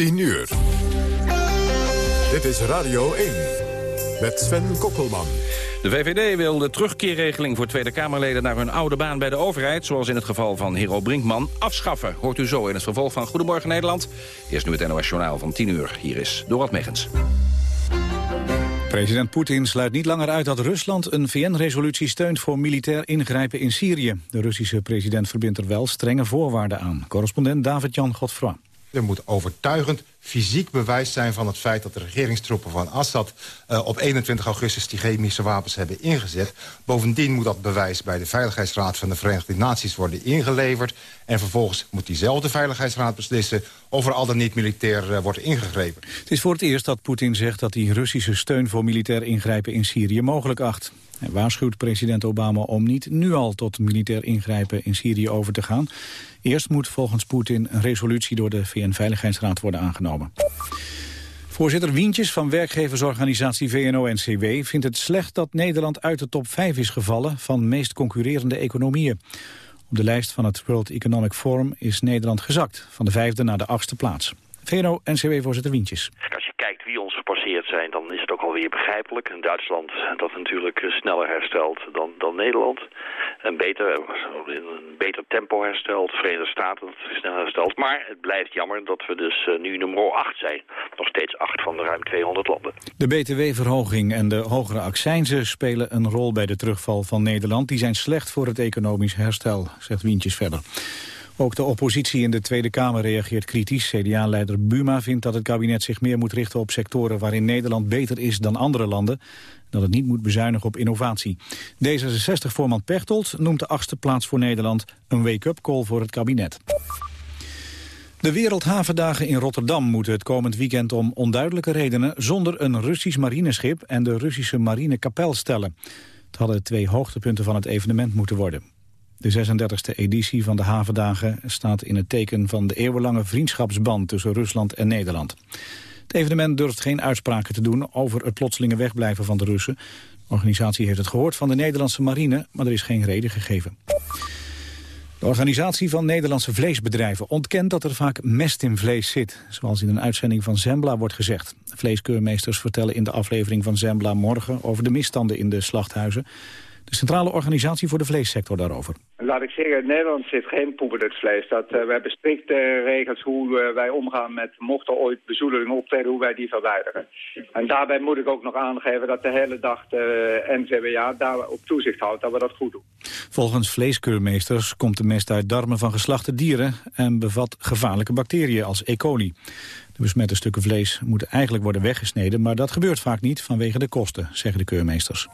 10 uur. Dit is Radio 1 met Sven Kokkelman. De VVD wil de terugkeerregeling voor Tweede Kamerleden... naar hun oude baan bij de overheid, zoals in het geval van Hero Brinkman, afschaffen. Hoort u zo in het vervolg van Goedemorgen Nederland. Eerst nu het NOS Journaal van 10 uur. Hier is Dorot Megens. President Poetin sluit niet langer uit dat Rusland een VN-resolutie steunt voor militair ingrijpen in Syrië. De Russische president verbindt er wel strenge voorwaarden aan. Correspondent David-Jan Godfroy. Er moet overtuigend fysiek bewijs zijn van het feit... dat de regeringstroepen van Assad uh, op 21 augustus... die chemische wapens hebben ingezet. Bovendien moet dat bewijs bij de Veiligheidsraad van de Verenigde Naties worden ingeleverd. En vervolgens moet diezelfde Veiligheidsraad beslissen... of er al dan niet militair uh, wordt ingegrepen. Het is voor het eerst dat Poetin zegt dat hij Russische steun... voor militair ingrijpen in Syrië mogelijk acht. Hij waarschuwt president Obama om niet nu al tot militair ingrijpen in Syrië over te gaan. Eerst moet volgens Poetin een resolutie door de VN-veiligheidsraad worden aangenomen. Voorzitter Wientjes van werkgeversorganisatie VNO-NCW vindt het slecht dat Nederland uit de top 5 is gevallen van meest concurrerende economieën. Op de lijst van het World Economic Forum is Nederland gezakt, van de vijfde naar de achtste plaats. VNO-NCW-voorzitter Wientjes zijn, dan is het ook alweer begrijpelijk. Een Duitsland dat natuurlijk sneller herstelt dan, dan Nederland. Een beter, een beter tempo herstelt. Verenigde Staten dat sneller herstelt. Maar het blijft jammer dat we dus eh, nu nummer 8 zijn. Nog steeds 8 van de ruim 200 landen. De btw-verhoging en de hogere accijnzen spelen een rol bij de terugval van Nederland. Die zijn slecht voor het economisch herstel, zegt Wientjes verder. Ook de oppositie in de Tweede Kamer reageert kritisch. CDA-leider Buma vindt dat het kabinet zich meer moet richten op sectoren waarin Nederland beter is dan andere landen. Dat het niet moet bezuinigen op innovatie. D66-voorman Pechtold noemt de achtste plaats voor Nederland een wake-up call voor het kabinet. De Wereldhavendagen in Rotterdam moeten het komend weekend om onduidelijke redenen zonder een Russisch marineschip en de Russische marinekapel stellen. Het hadden twee hoogtepunten van het evenement moeten worden. De 36e editie van de Havendagen staat in het teken van de eeuwenlange vriendschapsband tussen Rusland en Nederland. Het evenement durft geen uitspraken te doen over het plotselinge wegblijven van de Russen. De organisatie heeft het gehoord van de Nederlandse marine, maar er is geen reden gegeven. De organisatie van Nederlandse vleesbedrijven ontkent dat er vaak mest in vlees zit. Zoals in een uitzending van Zembla wordt gezegd. Vleeskeurmeesters vertellen in de aflevering van Zembla morgen over de misstanden in de slachthuizen de Centrale Organisatie voor de Vleessector daarover. Laat ik zeggen, in Nederland zit geen poep in het vlees. Dat, uh, we hebben strikte regels hoe uh, wij omgaan met, mocht er ooit bezoedeling optreden, hoe wij die verwijderen. En daarbij moet ik ook nog aangeven dat de hele dag de NVWA daar op toezicht houdt dat we dat goed doen. Volgens vleeskeurmeesters komt de mest uit darmen van geslachte dieren en bevat gevaarlijke bacteriën als E. coli. De besmette stukken vlees moeten eigenlijk worden weggesneden, maar dat gebeurt vaak niet vanwege de kosten, zeggen de keurmeesters.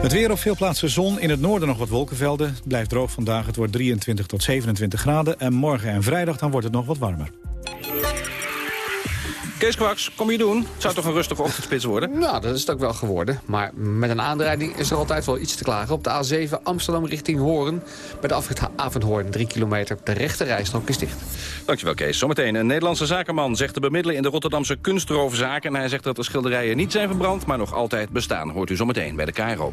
Het weer op veel plaatsen zon, in het noorden nog wat wolkenvelden. Het blijft droog vandaag, het wordt 23 tot 27 graden. En morgen en vrijdag dan wordt het nog wat warmer. Kees Kwaks, kom je doen? Het zou toch een rustige ochtendspits worden? Nou, dat is het ook wel geworden. Maar met een aanrijding is er altijd wel iets te klagen. Op de A7 Amsterdam richting Hoorn. Bij de afrit Avondhoorn, 3 kilometer. De rechte rijstrook is dicht. Dankjewel Kees. Zometeen een Nederlandse zakenman zegt te bemiddelen in de Rotterdamse kunstroofzaak. En hij zegt dat de schilderijen niet zijn verbrand, maar nog altijd bestaan. Hoort u zometeen bij de KRO.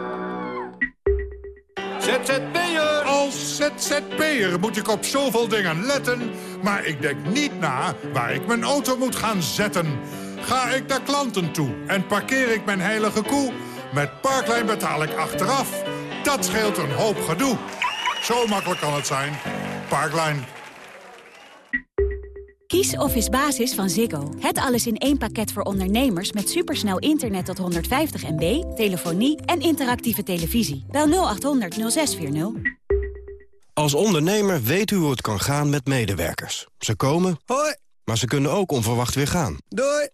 ZZP'er! Als ZZP'er moet ik op zoveel dingen letten... maar ik denk niet na waar ik mijn auto moet gaan zetten. Ga ik naar klanten toe en parkeer ik mijn heilige koe... met Parklijn betaal ik achteraf. Dat scheelt een hoop gedoe. Zo makkelijk kan het zijn. Parklijn. Kies Office Basis van Ziggo. Het alles in één pakket voor ondernemers met supersnel internet tot 150 MB, telefonie en interactieve televisie. Bel 0800 0640. Als ondernemer weet u hoe het kan gaan met medewerkers. Ze komen, Hoi. maar ze kunnen ook onverwacht weer gaan. Doei.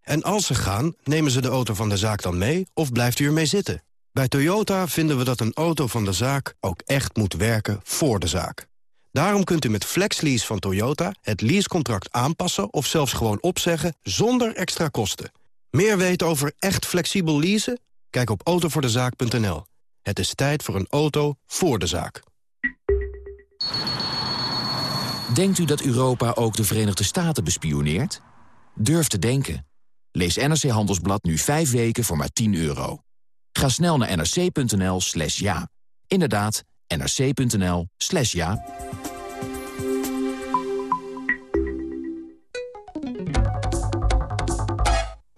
En als ze gaan, nemen ze de auto van de zaak dan mee of blijft u ermee zitten? Bij Toyota vinden we dat een auto van de zaak ook echt moet werken voor de zaak. Daarom kunt u met FlexLease van Toyota het leasecontract aanpassen... of zelfs gewoon opzeggen zonder extra kosten. Meer weten over echt flexibel leasen? Kijk op autovoordezaak.nl. Het is tijd voor een auto voor de zaak. Denkt u dat Europa ook de Verenigde Staten bespioneert? Durf te denken. Lees NRC Handelsblad nu 5 weken voor maar 10 euro. Ga snel naar nrc.nl slash ja. Inderdaad, nrc.nl slash ja.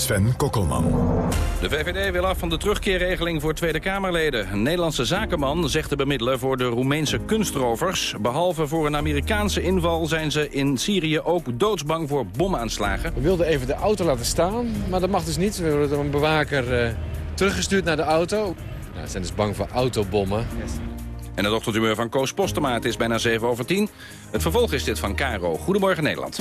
Sven Kokkelman. De VVD wil af van de terugkeerregeling voor Tweede Kamerleden. Een Nederlandse zakenman zegt te bemiddelen voor de Roemeense kunstrovers. Behalve voor een Amerikaanse inval zijn ze in Syrië ook doodsbang voor bomaanslagen. We wilden even de auto laten staan, maar dat mag dus niet. We hebben door een bewaker uh, teruggestuurd naar de auto. Nou, ze zijn dus bang voor autobommen. En het ochtendhumeur van Koos Postema, het is bijna 7 over 10. Het vervolg is dit van Caro. Goedemorgen Nederland.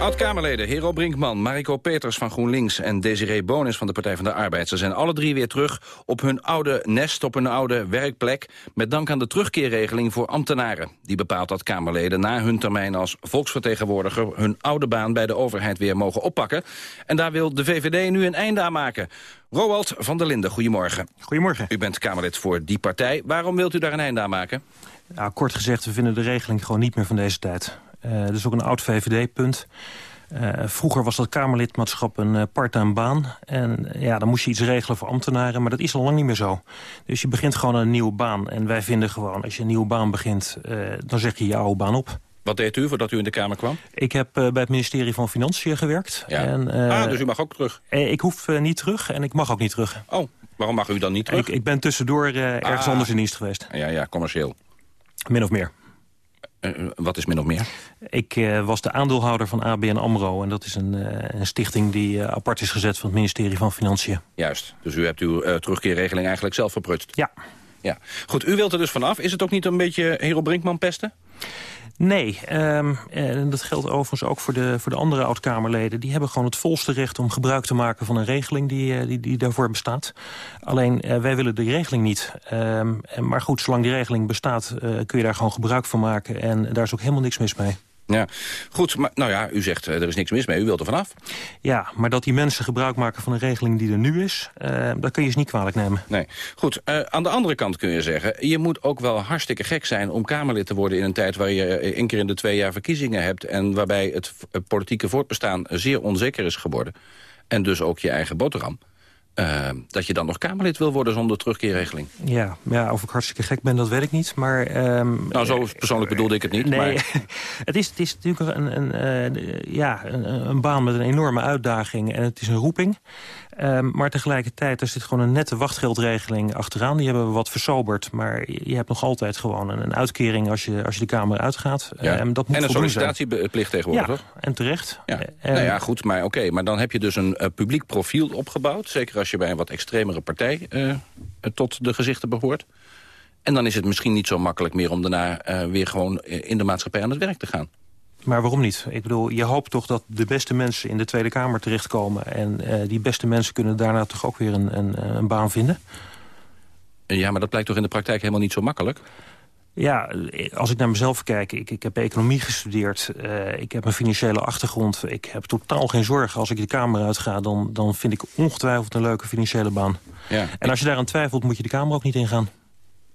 Oud-Kamerleden Hero Brinkman, Mariko Peters van GroenLinks... en Desiree Bonis van de Partij van de Arbeid. Ze zijn alle drie weer terug op hun oude nest, op hun oude werkplek... met dank aan de terugkeerregeling voor ambtenaren. Die bepaalt dat Kamerleden na hun termijn als volksvertegenwoordiger... hun oude baan bij de overheid weer mogen oppakken. En daar wil de VVD nu een einde aan maken. Roald van der Linden, goedemorgen. Goedemorgen. U bent Kamerlid voor die partij. Waarom wilt u daar een einde aan maken? Kort gezegd, we vinden de regeling gewoon niet meer van deze tijd. Uh, dat is ook een oud VVD-punt. Uh, vroeger was dat Kamerlidmaatschap een uh, parttime baan. En ja, dan moest je iets regelen voor ambtenaren, maar dat is al lang niet meer zo. Dus je begint gewoon een nieuwe baan. En wij vinden gewoon, als je een nieuwe baan begint, dan zeg je je oude baan op. Wat deed u voordat u in de Kamer kwam? Ik heb bij het ministerie van Financiën gewerkt. Ja. En, ah, dus u mag ook terug? ik hoef niet terug en ik mag ook niet terug. Oh, waarom mag u dan niet terug? Ik, ik ben tussendoor ergens ah. anders in dienst geweest. Ja, ja, commercieel. Min of meer. Uh, wat is min of meer? Ik uh, was de aandeelhouder van ABN AMRO. En dat is een, uh, een stichting die apart is gezet van het ministerie van Financiën. Juist. Dus u hebt uw terugkeerregeling eigenlijk zelf verprutst? Ja. ja. Goed, u wilt er dus vanaf. Is het ook niet een beetje Hero Brinkman pesten? Nee, um, en dat geldt overigens ook voor de, voor de andere oud-Kamerleden. Die hebben gewoon het volste recht om gebruik te maken van een regeling die, die, die daarvoor bestaat. Alleen, uh, wij willen die regeling niet. Um, maar goed, zolang die regeling bestaat uh, kun je daar gewoon gebruik van maken. En daar is ook helemaal niks mis mee. Ja, goed. Maar, nou ja, u zegt er is niks mis mee. U wilt er vanaf. Ja, maar dat die mensen gebruik maken van een regeling die er nu is... Uh, dat kun je ze niet kwalijk nemen. Nee. Goed, uh, aan de andere kant kun je zeggen... je moet ook wel hartstikke gek zijn om Kamerlid te worden... in een tijd waar je één keer in de twee jaar verkiezingen hebt... en waarbij het politieke voortbestaan zeer onzeker is geworden. En dus ook je eigen boterham. Uh, dat je dan nog Kamerlid wil worden zonder terugkeerregeling. Ja, ja, of ik hartstikke gek ben, dat weet ik niet. Maar, um, nou, zo persoonlijk bedoelde ik het niet. Nee, maar... het, is, het is natuurlijk een, een, uh, ja, een, een, baan met een enorme uitdaging en het is een roeping. Um, maar tegelijkertijd er zit gewoon een nette wachtgeldregeling achteraan. Die hebben we wat versoberd. Maar je hebt nog altijd gewoon een, een uitkering als je, als je de Kamer uitgaat. Ja. Um, dat moet en een sollicitatieplicht tegenwoordig, ja, toch? en terecht. Ja. Uh, nou ja, goed, maar oké. Okay, maar dan heb je dus een uh, publiek profiel opgebouwd. Zeker als je bij een wat extremere partij uh, tot de gezichten behoort. En dan is het misschien niet zo makkelijk meer om daarna uh, weer gewoon in de maatschappij aan het werk te gaan. Maar waarom niet? Ik bedoel, je hoopt toch dat de beste mensen in de Tweede Kamer terechtkomen. En uh, die beste mensen kunnen daarna toch ook weer een, een, een baan vinden? Ja, maar dat blijkt toch in de praktijk helemaal niet zo makkelijk? Ja, als ik naar mezelf kijk, ik, ik heb economie gestudeerd. Uh, ik heb een financiële achtergrond. Ik heb totaal geen zorgen. Als ik de Kamer uitga, dan, dan vind ik ongetwijfeld een leuke financiële baan. Ja, en als je daaraan twijfelt, moet je de Kamer ook niet ingaan.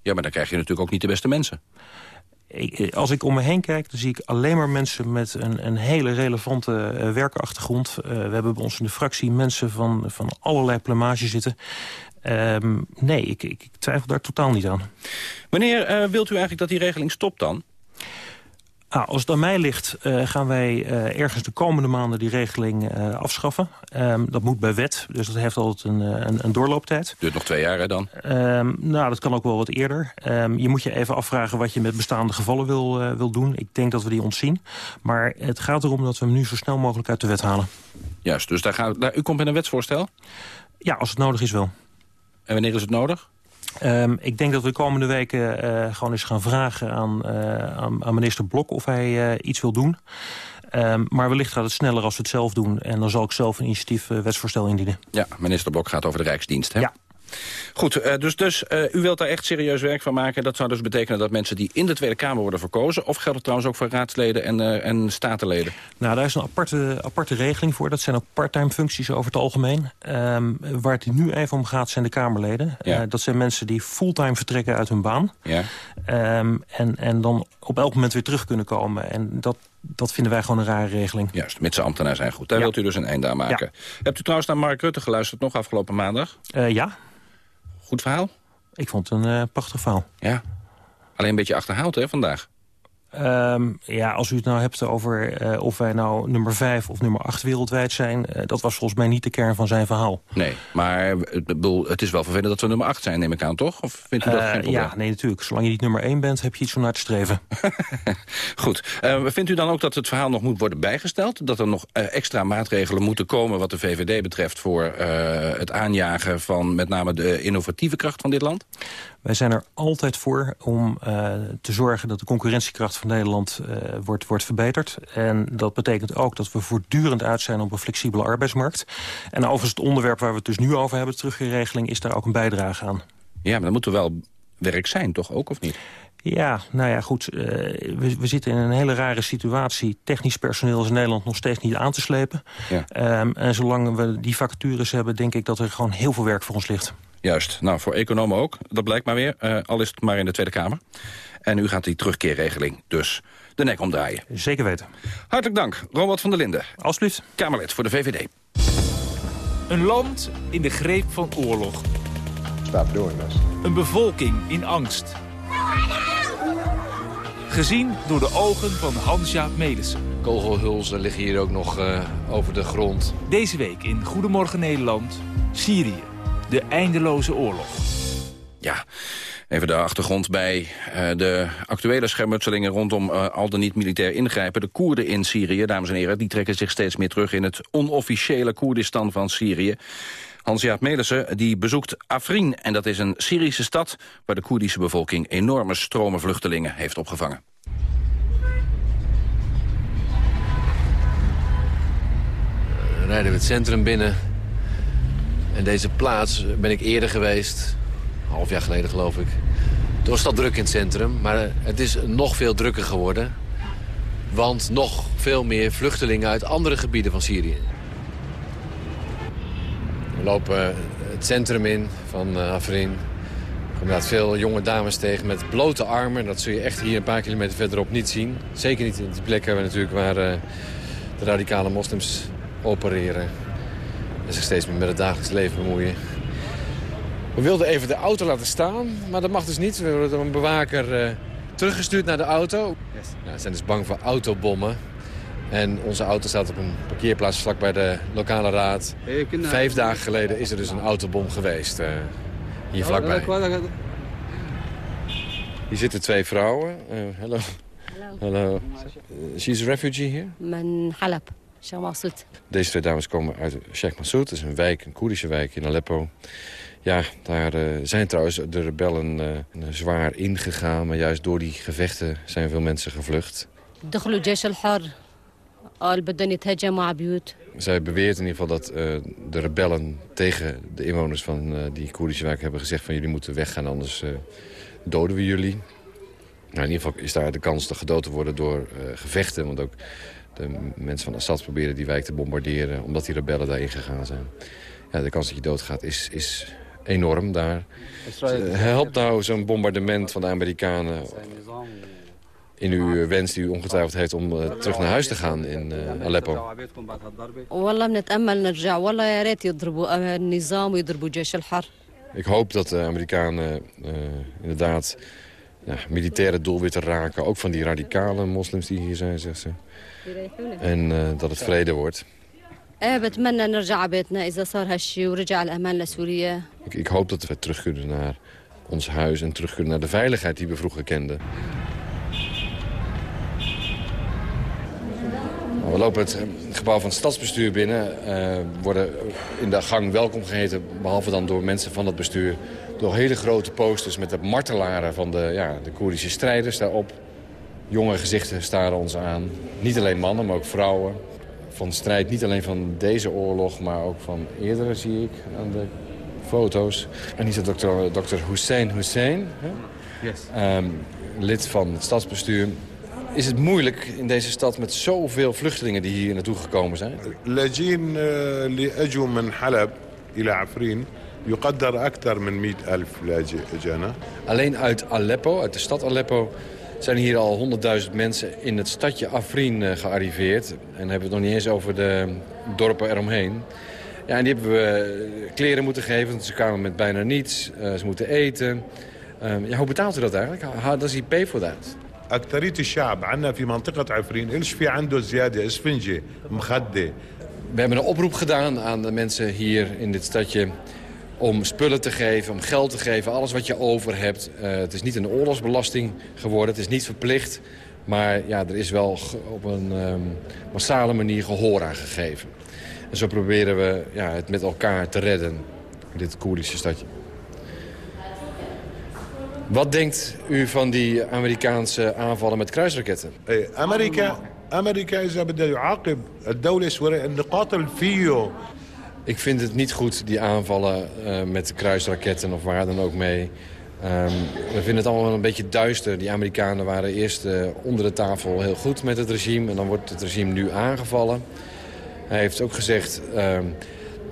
Ja, maar dan krijg je natuurlijk ook niet de beste mensen. ik, als ik om me heen kijk, dan zie ik alleen maar mensen met een, een hele relevante uh, werkachtergrond. Uh, we hebben bij ons in de fractie mensen van, van allerlei plamage zitten. Um, nee, ik, ik, ik, twijfel daar totaal niet aan. Wanneer uh, wilt u eigenlijk dat die regeling stopt dan? Nou, als het aan mij ligt, uh, gaan wij uh, ergens de komende maanden die regeling uh, afschaffen. Um, dat moet bij wet, dus dat heeft altijd een, een, een doorlooptijd. Duurt nog twee jaar hè, dan? Um, nou, dat kan ook wel wat eerder. Um, je moet je even afvragen wat je met bestaande gevallen wil, wil doen. Ik denk dat we die ontzien. Maar het gaat erom dat we hem nu zo snel mogelijk uit de wet halen. Juist, dus daar gaat, daar, u komt met een wetsvoorstel? Ja, als het nodig is wel. En wanneer is het nodig? Um, ik denk dat we de komende weken uh, gewoon eens gaan vragen aan, uh, aan, minister Blok of hij uh, iets wil doen. Um, maar wellicht gaat het sneller als we het zelf doen. En dan zal ik zelf een initiatief wetsvoorstel indienen. Ja, minister Blok gaat over de Rijksdienst, hè? Ja. Goed, uh, dus, dus uh, u wilt daar echt serieus werk van maken. Dat zou dus betekenen dat mensen die in de Tweede Kamer worden verkozen... of geldt het trouwens ook voor raadsleden en, uh, en statenleden? Nou, daar is een aparte, aparte regeling voor. Dat zijn ook parttime functies over het algemeen. Um, waar het nu even om gaat zijn de Kamerleden. Ja. dat zijn mensen die fulltime vertrekken uit hun baan. Ja. Um, en, en dan op elk moment weer terug kunnen komen. En dat, dat vinden wij gewoon een rare regeling. Juist, mits ambtenaar zijn goed. Daar Ja. wilt u dus een einde aan maken. Hebt u trouwens naar Mark Rutte geluisterd nog afgelopen maandag? Uh, ja. Goed verhaal? Ik vond het een uh, prachtig verhaal. Ja. Alleen een beetje achterhaald hè, vandaag. Um, ja, als u het nou hebt over uh, of wij nou nummer 5 of nummer 8 wereldwijd zijn... Uh, dat was volgens mij niet de kern van zijn verhaal. Nee, maar ik bedoel, het is wel vervelend dat we nummer 8 zijn, neem ik aan, toch? Of vindt u dat uh, geen probleem? Ja, nee, natuurlijk. Zolang je niet nummer 1 bent, heb je iets om naar te streven. Goed. vindt u dan ook dat het verhaal nog moet worden bijgesteld? Dat er nog extra maatregelen moeten komen wat de VVD betreft... voor het aanjagen van met name de innovatieve kracht van dit land? Wij zijn er altijd voor om uh, te zorgen dat de concurrentiekracht van Nederland uh, wordt, wordt verbeterd. En dat betekent ook dat we voortdurend uit zijn op een flexibele arbeidsmarkt. En overigens het onderwerp waar we het dus nu over hebben, terugregeling, is daar ook een bijdrage aan. Ja, maar dan moet er wel werk zijn, toch ook, of niet? Ja, nou ja, goed. Uh, we, we, zitten in een hele rare situatie. Technisch personeel is in Nederland nog steeds niet aan te slepen. Ja. Um, en zolang we die vacatures hebben, denk ik dat er gewoon heel veel werk voor ons ligt. Juist. Nou, voor economen ook. Dat blijkt maar weer. Uh, al is het maar in de Tweede Kamer. En u gaat die terugkeerregeling dus de nek omdraaien. Zeker weten. Hartelijk dank, Robert van der Linden. Alsjeblieft. Kamerlid voor de VVD. Een land in de greep van oorlog. Stop doing this. Een bevolking in angst. Gezien door de ogen van Hans-Jaap Melissen. Kogelhulzen liggen hier ook nog uh, over de grond. Deze week in Goedemorgen Nederland, Syrië. De eindeloze oorlog. Ja, even de achtergrond bij uh, de actuele schermutselingen... rondom uh, al dan niet militair ingrijpen. De Koerden in Syrië, dames en heren, die trekken zich steeds meer terug... in het onofficiële Koerdistan van Syrië. Hans-Jaap Melissen die bezoekt Afrin. En dat is een Syrische stad waar de Koerdische bevolking... enorme stromen vluchtelingen heeft opgevangen. We rijden we het centrum binnen. En deze plaats ben ik eerder geweest. Een half jaar geleden geloof ik. Toen was druk in het centrum. Maar het is nog veel drukker geworden. Want nog veel meer vluchtelingen uit andere gebieden van Syrië. We lopen het centrum in van Afrin. Er komen inderdaad veel jonge dames tegen met blote armen. Dat zul je echt hier een paar kilometer verderop niet zien. Zeker niet in die plekken waar, natuurlijk waar de radicale moslims opereren en zich steeds meer met het dagelijks leven bemoeien. We wilden even de auto laten staan, maar dat mag dus niet. We worden door een bewaker eh, teruggestuurd naar de auto. Yes. Nou, ze zijn dus bang voor autobommen. En onze auto staat op een parkeerplaats vlakbij de lokale raad. Vijf dagen geleden is er dus een autobom geweest. Eh, hier vlakbij. Hier zitten twee vrouwen. Eh, hallo. Uh, Hallo. Hallo. She's a refugee here? Mijn Halab. Sheikh Deze twee dames komen uit Sheikh Massoud. Dat is een wijk, een Koerdische wijk in Aleppo. Ja, daar eh, zijn trouwens de rebellen eh, zwaar ingegaan. Maar juist door die gevechten zijn veel mensen gevlucht. De al-Har. Zij beweert in ieder geval dat eh, de rebellen tegen de inwoners van die Koerdische wijk hebben gezegd van jullie moeten weggaan, anders doden we jullie. Nou, in ieder geval is daar de kans te gedood te worden door gevechten. Want ook de mensen van Assad proberen die wijk te bombarderen... omdat die rebellen daarin gegaan zijn. Ja, de kans dat je doodgaat is, is enorm daar. Helpt nou zo'n bombardement van de Amerikanen in uw wens die u ongetwijfeld heeft om eh, terug naar huis te gaan in uh, Aleppo? Ik hoop dat de Amerikanen uh, inderdaad ja, militaire doelwitten raken. Ook van die radicale moslims die hier zijn, zegt ze. En uh, dat het vrede wordt. Ik, ik hoop dat we terug kunnen naar ons huis en terug kunnen naar de veiligheid die we vroeger kenden. Nou, we lopen het gebouw van het stadsbestuur binnen. Uh, worden in de gang welkom geheten, behalve dan door mensen van het bestuur. Door hele grote posters met de martelaren van de, ja, de Koerdische strijders daarop. Jonge gezichten staren ons aan. Niet alleen mannen, maar ook vrouwen. Van strijd niet alleen van deze oorlog, maar ook van eerdere, zie ik aan de foto's. En hier is dokter, dokter Hussein Hussein, yes. um, lid van het stadsbestuur. Is het moeilijk in deze stad met zoveel vluchtelingen die hier naartoe gekomen zijn? Alleen uit Aleppo, uit de stad Aleppo, zijn hier al 100.000 mensen in het stadje Afrin uh, gearriveerd. En hebben we het nog niet eens over de dorpen eromheen. Ja, en die hebben we kleren moeten geven, want ze kwamen met bijna niets. Uh, ze moeten eten. Uh, ja, hoe betaalt u dat eigenlijk? How does he pay for that? أكثرية الشعب عندنا في منطقة عفرين إيش في عنده زيادة إسفنجة مخدة We hebben een oproep gedaan aan de mensen hier in dit stadje om spullen te geven, om geld te geven, alles wat je over hebt. Uh, het is niet een oorlogsbelasting geworden, het is niet verplicht. Maar ja, er is wel op een um, massale manier gehoor aan gegeven. En zo proberen we ja, het met elkaar te redden, in dit Koerdische stadje. Wat denkt u van die Amerikaanse aanvallen met kruisraketten? Amerika, Amerika is يعاقب الدولة النقاط الفيو ik vind het niet goed, die aanvallen uh, met kruisraketten of waar dan ook mee. Um, we vinden het allemaal een beetje duister. Die Amerikanen waren eerst uh, onder de tafel heel goed met het regime... en dan wordt het regime nu aangevallen. Hij heeft ook gezegd um,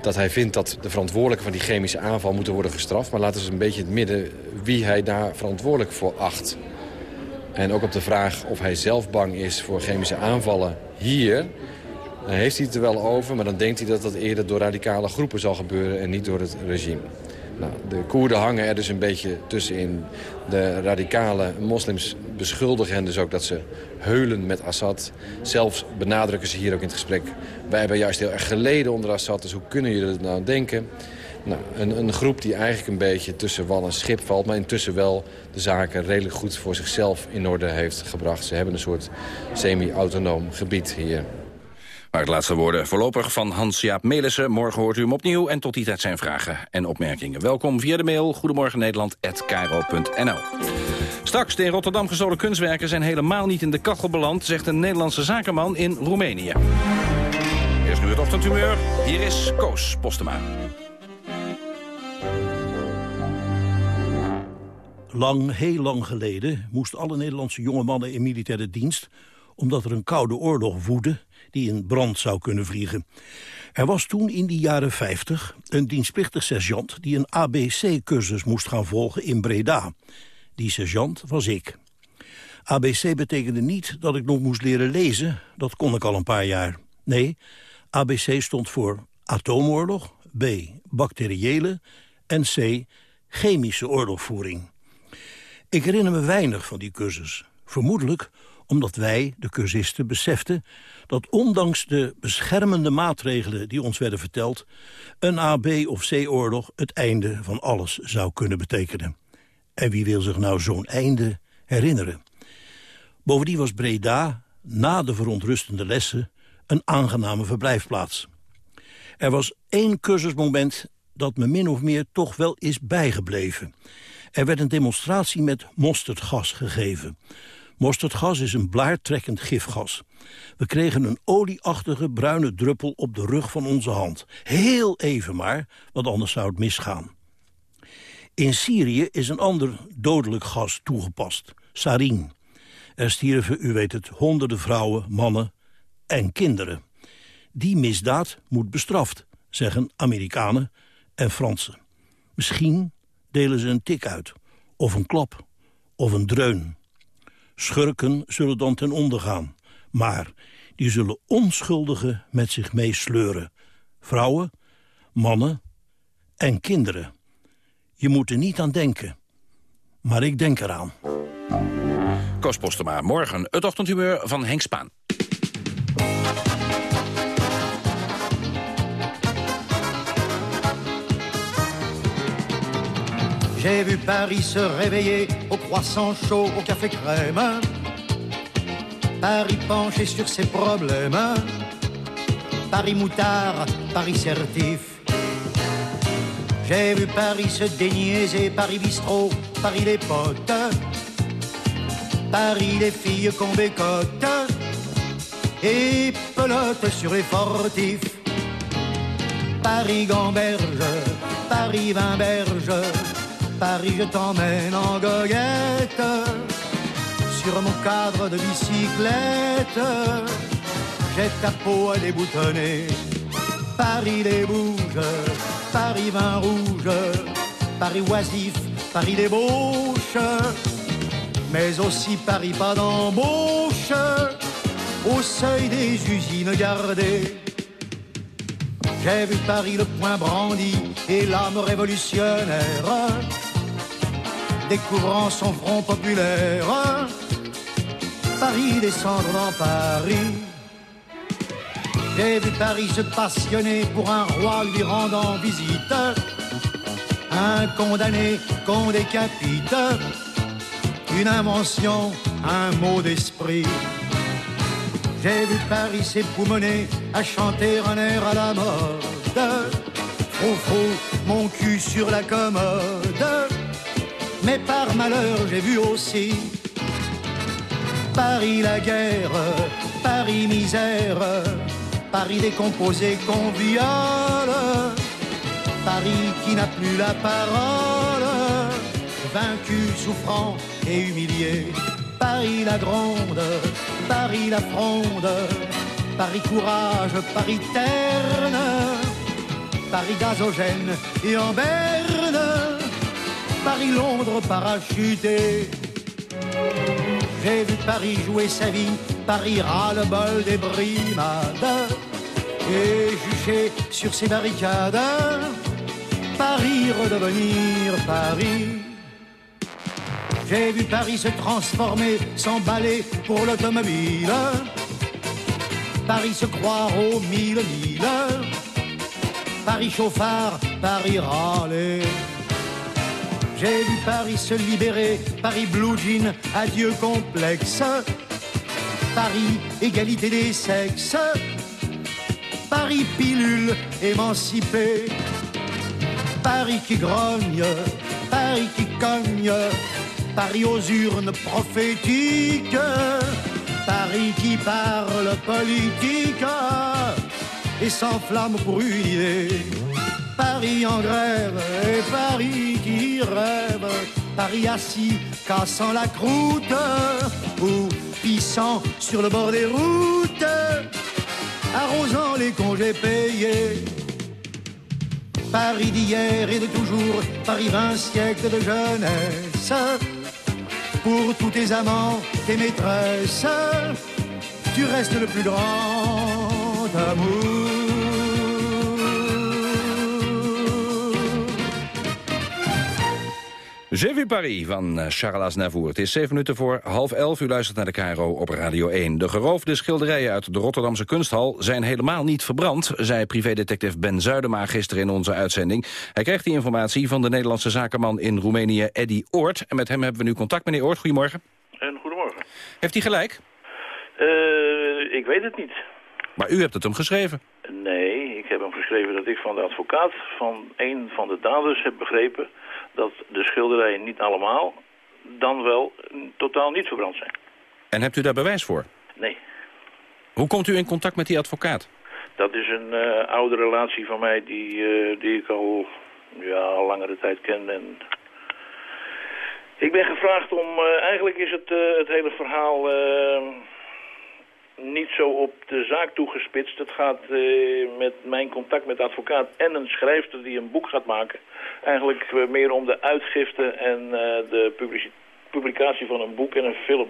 dat hij vindt dat de verantwoordelijken van die chemische aanval moeten worden gestraft. Maar laten we een beetje het midden wie hij daar verantwoordelijk voor acht. En ook op de vraag of hij zelf bang is voor chemische aanvallen hier... Dan heeft hij het er wel over, maar dan denkt hij dat dat eerder door radicale groepen zal gebeuren en niet door het regime. Nou, de Koerden hangen er dus een beetje tussenin. De radicale moslims beschuldigen hen dus ook dat ze heulen met Assad. Zelfs benadrukken ze hier ook in het gesprek. Wij hebben juist heel erg geleden onder Assad, dus hoe kunnen jullie dat nou denken? Nou, een, een, groep die eigenlijk een beetje tussen wal en schip valt... maar intussen wel de zaken redelijk goed voor zichzelf in orde heeft gebracht. Ze hebben een soort semi-autonoom gebied hier. Maar het laatste woorden voorlopig van Hans-Jaap Melissen. Morgen hoort u hem opnieuw en tot die tijd zijn vragen en opmerkingen. Welkom via de mail goedemorgen Nederland@kro.nl. Straks, de in Rotterdam gestolen kunstwerken zijn helemaal niet in de kachel beland... zegt een Nederlandse zakenman in Roemenië. Eerst nu het ochtendhumeur. Hier is Koos Postema. Lang, heel lang geleden moesten alle Nederlandse jonge mannen in militaire dienst... omdat er een koude oorlog woedde die in brand zou kunnen vliegen. Er was toen in die jaren 50 een dienstplichtig sergeant... die een ABC-cursus moest gaan volgen in Breda. Die sergeant was ik. ABC betekende niet dat ik nog moest leren lezen. Dat kon ik al een paar jaar. Nee, ABC stond voor atoomoorlog, B. bacteriële en C. chemische oorlogvoering. Ik herinner me weinig van die cursus. Vermoedelijk omdat wij, de cursisten, beseften dat ondanks de beschermende maatregelen die ons werden verteld... een AB of C-oorlog het einde van alles zou kunnen betekenen. En wie wil zich nou zo'n einde herinneren? Bovendien was Breda, na de verontrustende lessen, een aangename verblijfplaats. Er was één cursusmoment dat me min of meer toch wel is bijgebleven. Er werd een demonstratie met mosterdgas gegeven. Mosterdgas is een blaartrekkend gifgas. We kregen een olieachtige bruine druppel op de rug van onze hand. Heel even maar, want anders zou het misgaan. In Syrië is een ander dodelijk gas toegepast, sarin. Er stierven, u weet het, honderden vrouwen, mannen en kinderen. Die misdaad moet bestraft, zeggen Amerikanen en Fransen. Misschien delen ze een tik uit, of een klap, of een dreun. Schurken zullen dan ten onder gaan. Maar die zullen onschuldigen met zich meesleuren. Vrouwen, mannen en kinderen. Je moet er niet aan denken. Maar ik denk eraan. Koos Postema, morgen het ochtendhumeur van Henk Spaan. J'ai vu Paris se réveiller au croissant chaud, au café crème. Paris penché sur ses problèmes. Paris moutard, Paris certif. J'ai vu Paris se déniaiser, Paris bistrot, Paris les potes. Paris les filles qu'on bécote. Et pelote sur les fortifs. Paris gamberge, Paris vinberge. Paris, je t'emmène en goguette sur mon cadre de bicyclette. J'ai ta peau à déboutonner. Paris les bouges, Paris vin rouge, Paris oisif, Paris débauche, mais aussi Paris pas d'embauche, au seuil des usines gardées. J'ai vu Paris le poing brandi et l'âme révolutionnaire découvrant son front populaire. Paris descendre dans Paris. J'ai vu Paris se passionner pour un roi lui rendant visite. Un condamné qu'on décapite. Une invention, un mot d'esprit. J'ai vu Paris s'époumoner à chanter un air à la mode. Frou frou, mon cul sur la commode. Mais par malheur, j'ai vu aussi Paris la guerre, Paris misère, Paris décomposé qu'on Paris qui n'a plus la parole, vaincu, souffrant et humilié. Paris la gronde, Paris la fronde, Paris courage, Paris terne, Paris gazogène et en berne, Paris-Londres parachuté. J'ai vu Paris jouer sa vie, Paris ras-le-bol des brimades, et juché sur ses barricades, Paris redevenir Paris. J'ai vu Paris se transformer, s'emballer pour l'automobile. Paris se croire aux mille mille. Paris chauffard, Paris râler. J'ai vu Paris se libérer, Paris blue jean, adieu complexe. Paris égalité des sexes. Paris pilule émancipée. Paris qui grogne, Paris qui cogne. Paris aux urnes prophétiques, Paris qui parle politique et s'enflamme pour une idée. Paris en grève et Paris Paris assis cassant la croûte ou pissant sur le bord des routes, arrosant les congés payés. Paris d'hier et de toujours, Paris vingt siècles de jeunesse pour tous tes amants, tes maîtresses, tu restes le plus grand amour. J'ai vu Paris van eh, Charles Aznavour. Het is 7 minuten voor half elf. U luistert naar de KRO op Radio 1. De geroofde schilderijen uit de Rotterdamse kunsthal zijn helemaal niet verbrand... zei privédetective Ben Zuidema gisteren in onze uitzending. Hij kreeg die informatie van de Nederlandse zakenman in Roemenië, Eddy Oort. En met hem hebben we nu contact. Meneer Oort, goedemorgen. En goedemorgen. Heeft hij gelijk? Eh, ik weet het niet. Maar u hebt het hem geschreven. Nee, ik heb hem geschreven dat ik van de advocaat van een van de daders heb begrepen... dat de schilderijen niet allemaal, dan wel totaal niet verbrand zijn. En hebt u daar bewijs voor? Nee. Hoe komt u in contact met die advocaat? Dat is een eh, oude relatie van mij die, eh, die ik al, ja, al langere tijd ken. En ik ben gevraagd om... eh, eigenlijk is het, het hele verhaal niet zo op de zaak toegespitst. Het gaat eh, met mijn contact met de advocaat en een schrijfster die een boek gaat maken... eigenlijk eh, meer om de uitgifte en eh, de publicatie van een boek en een film.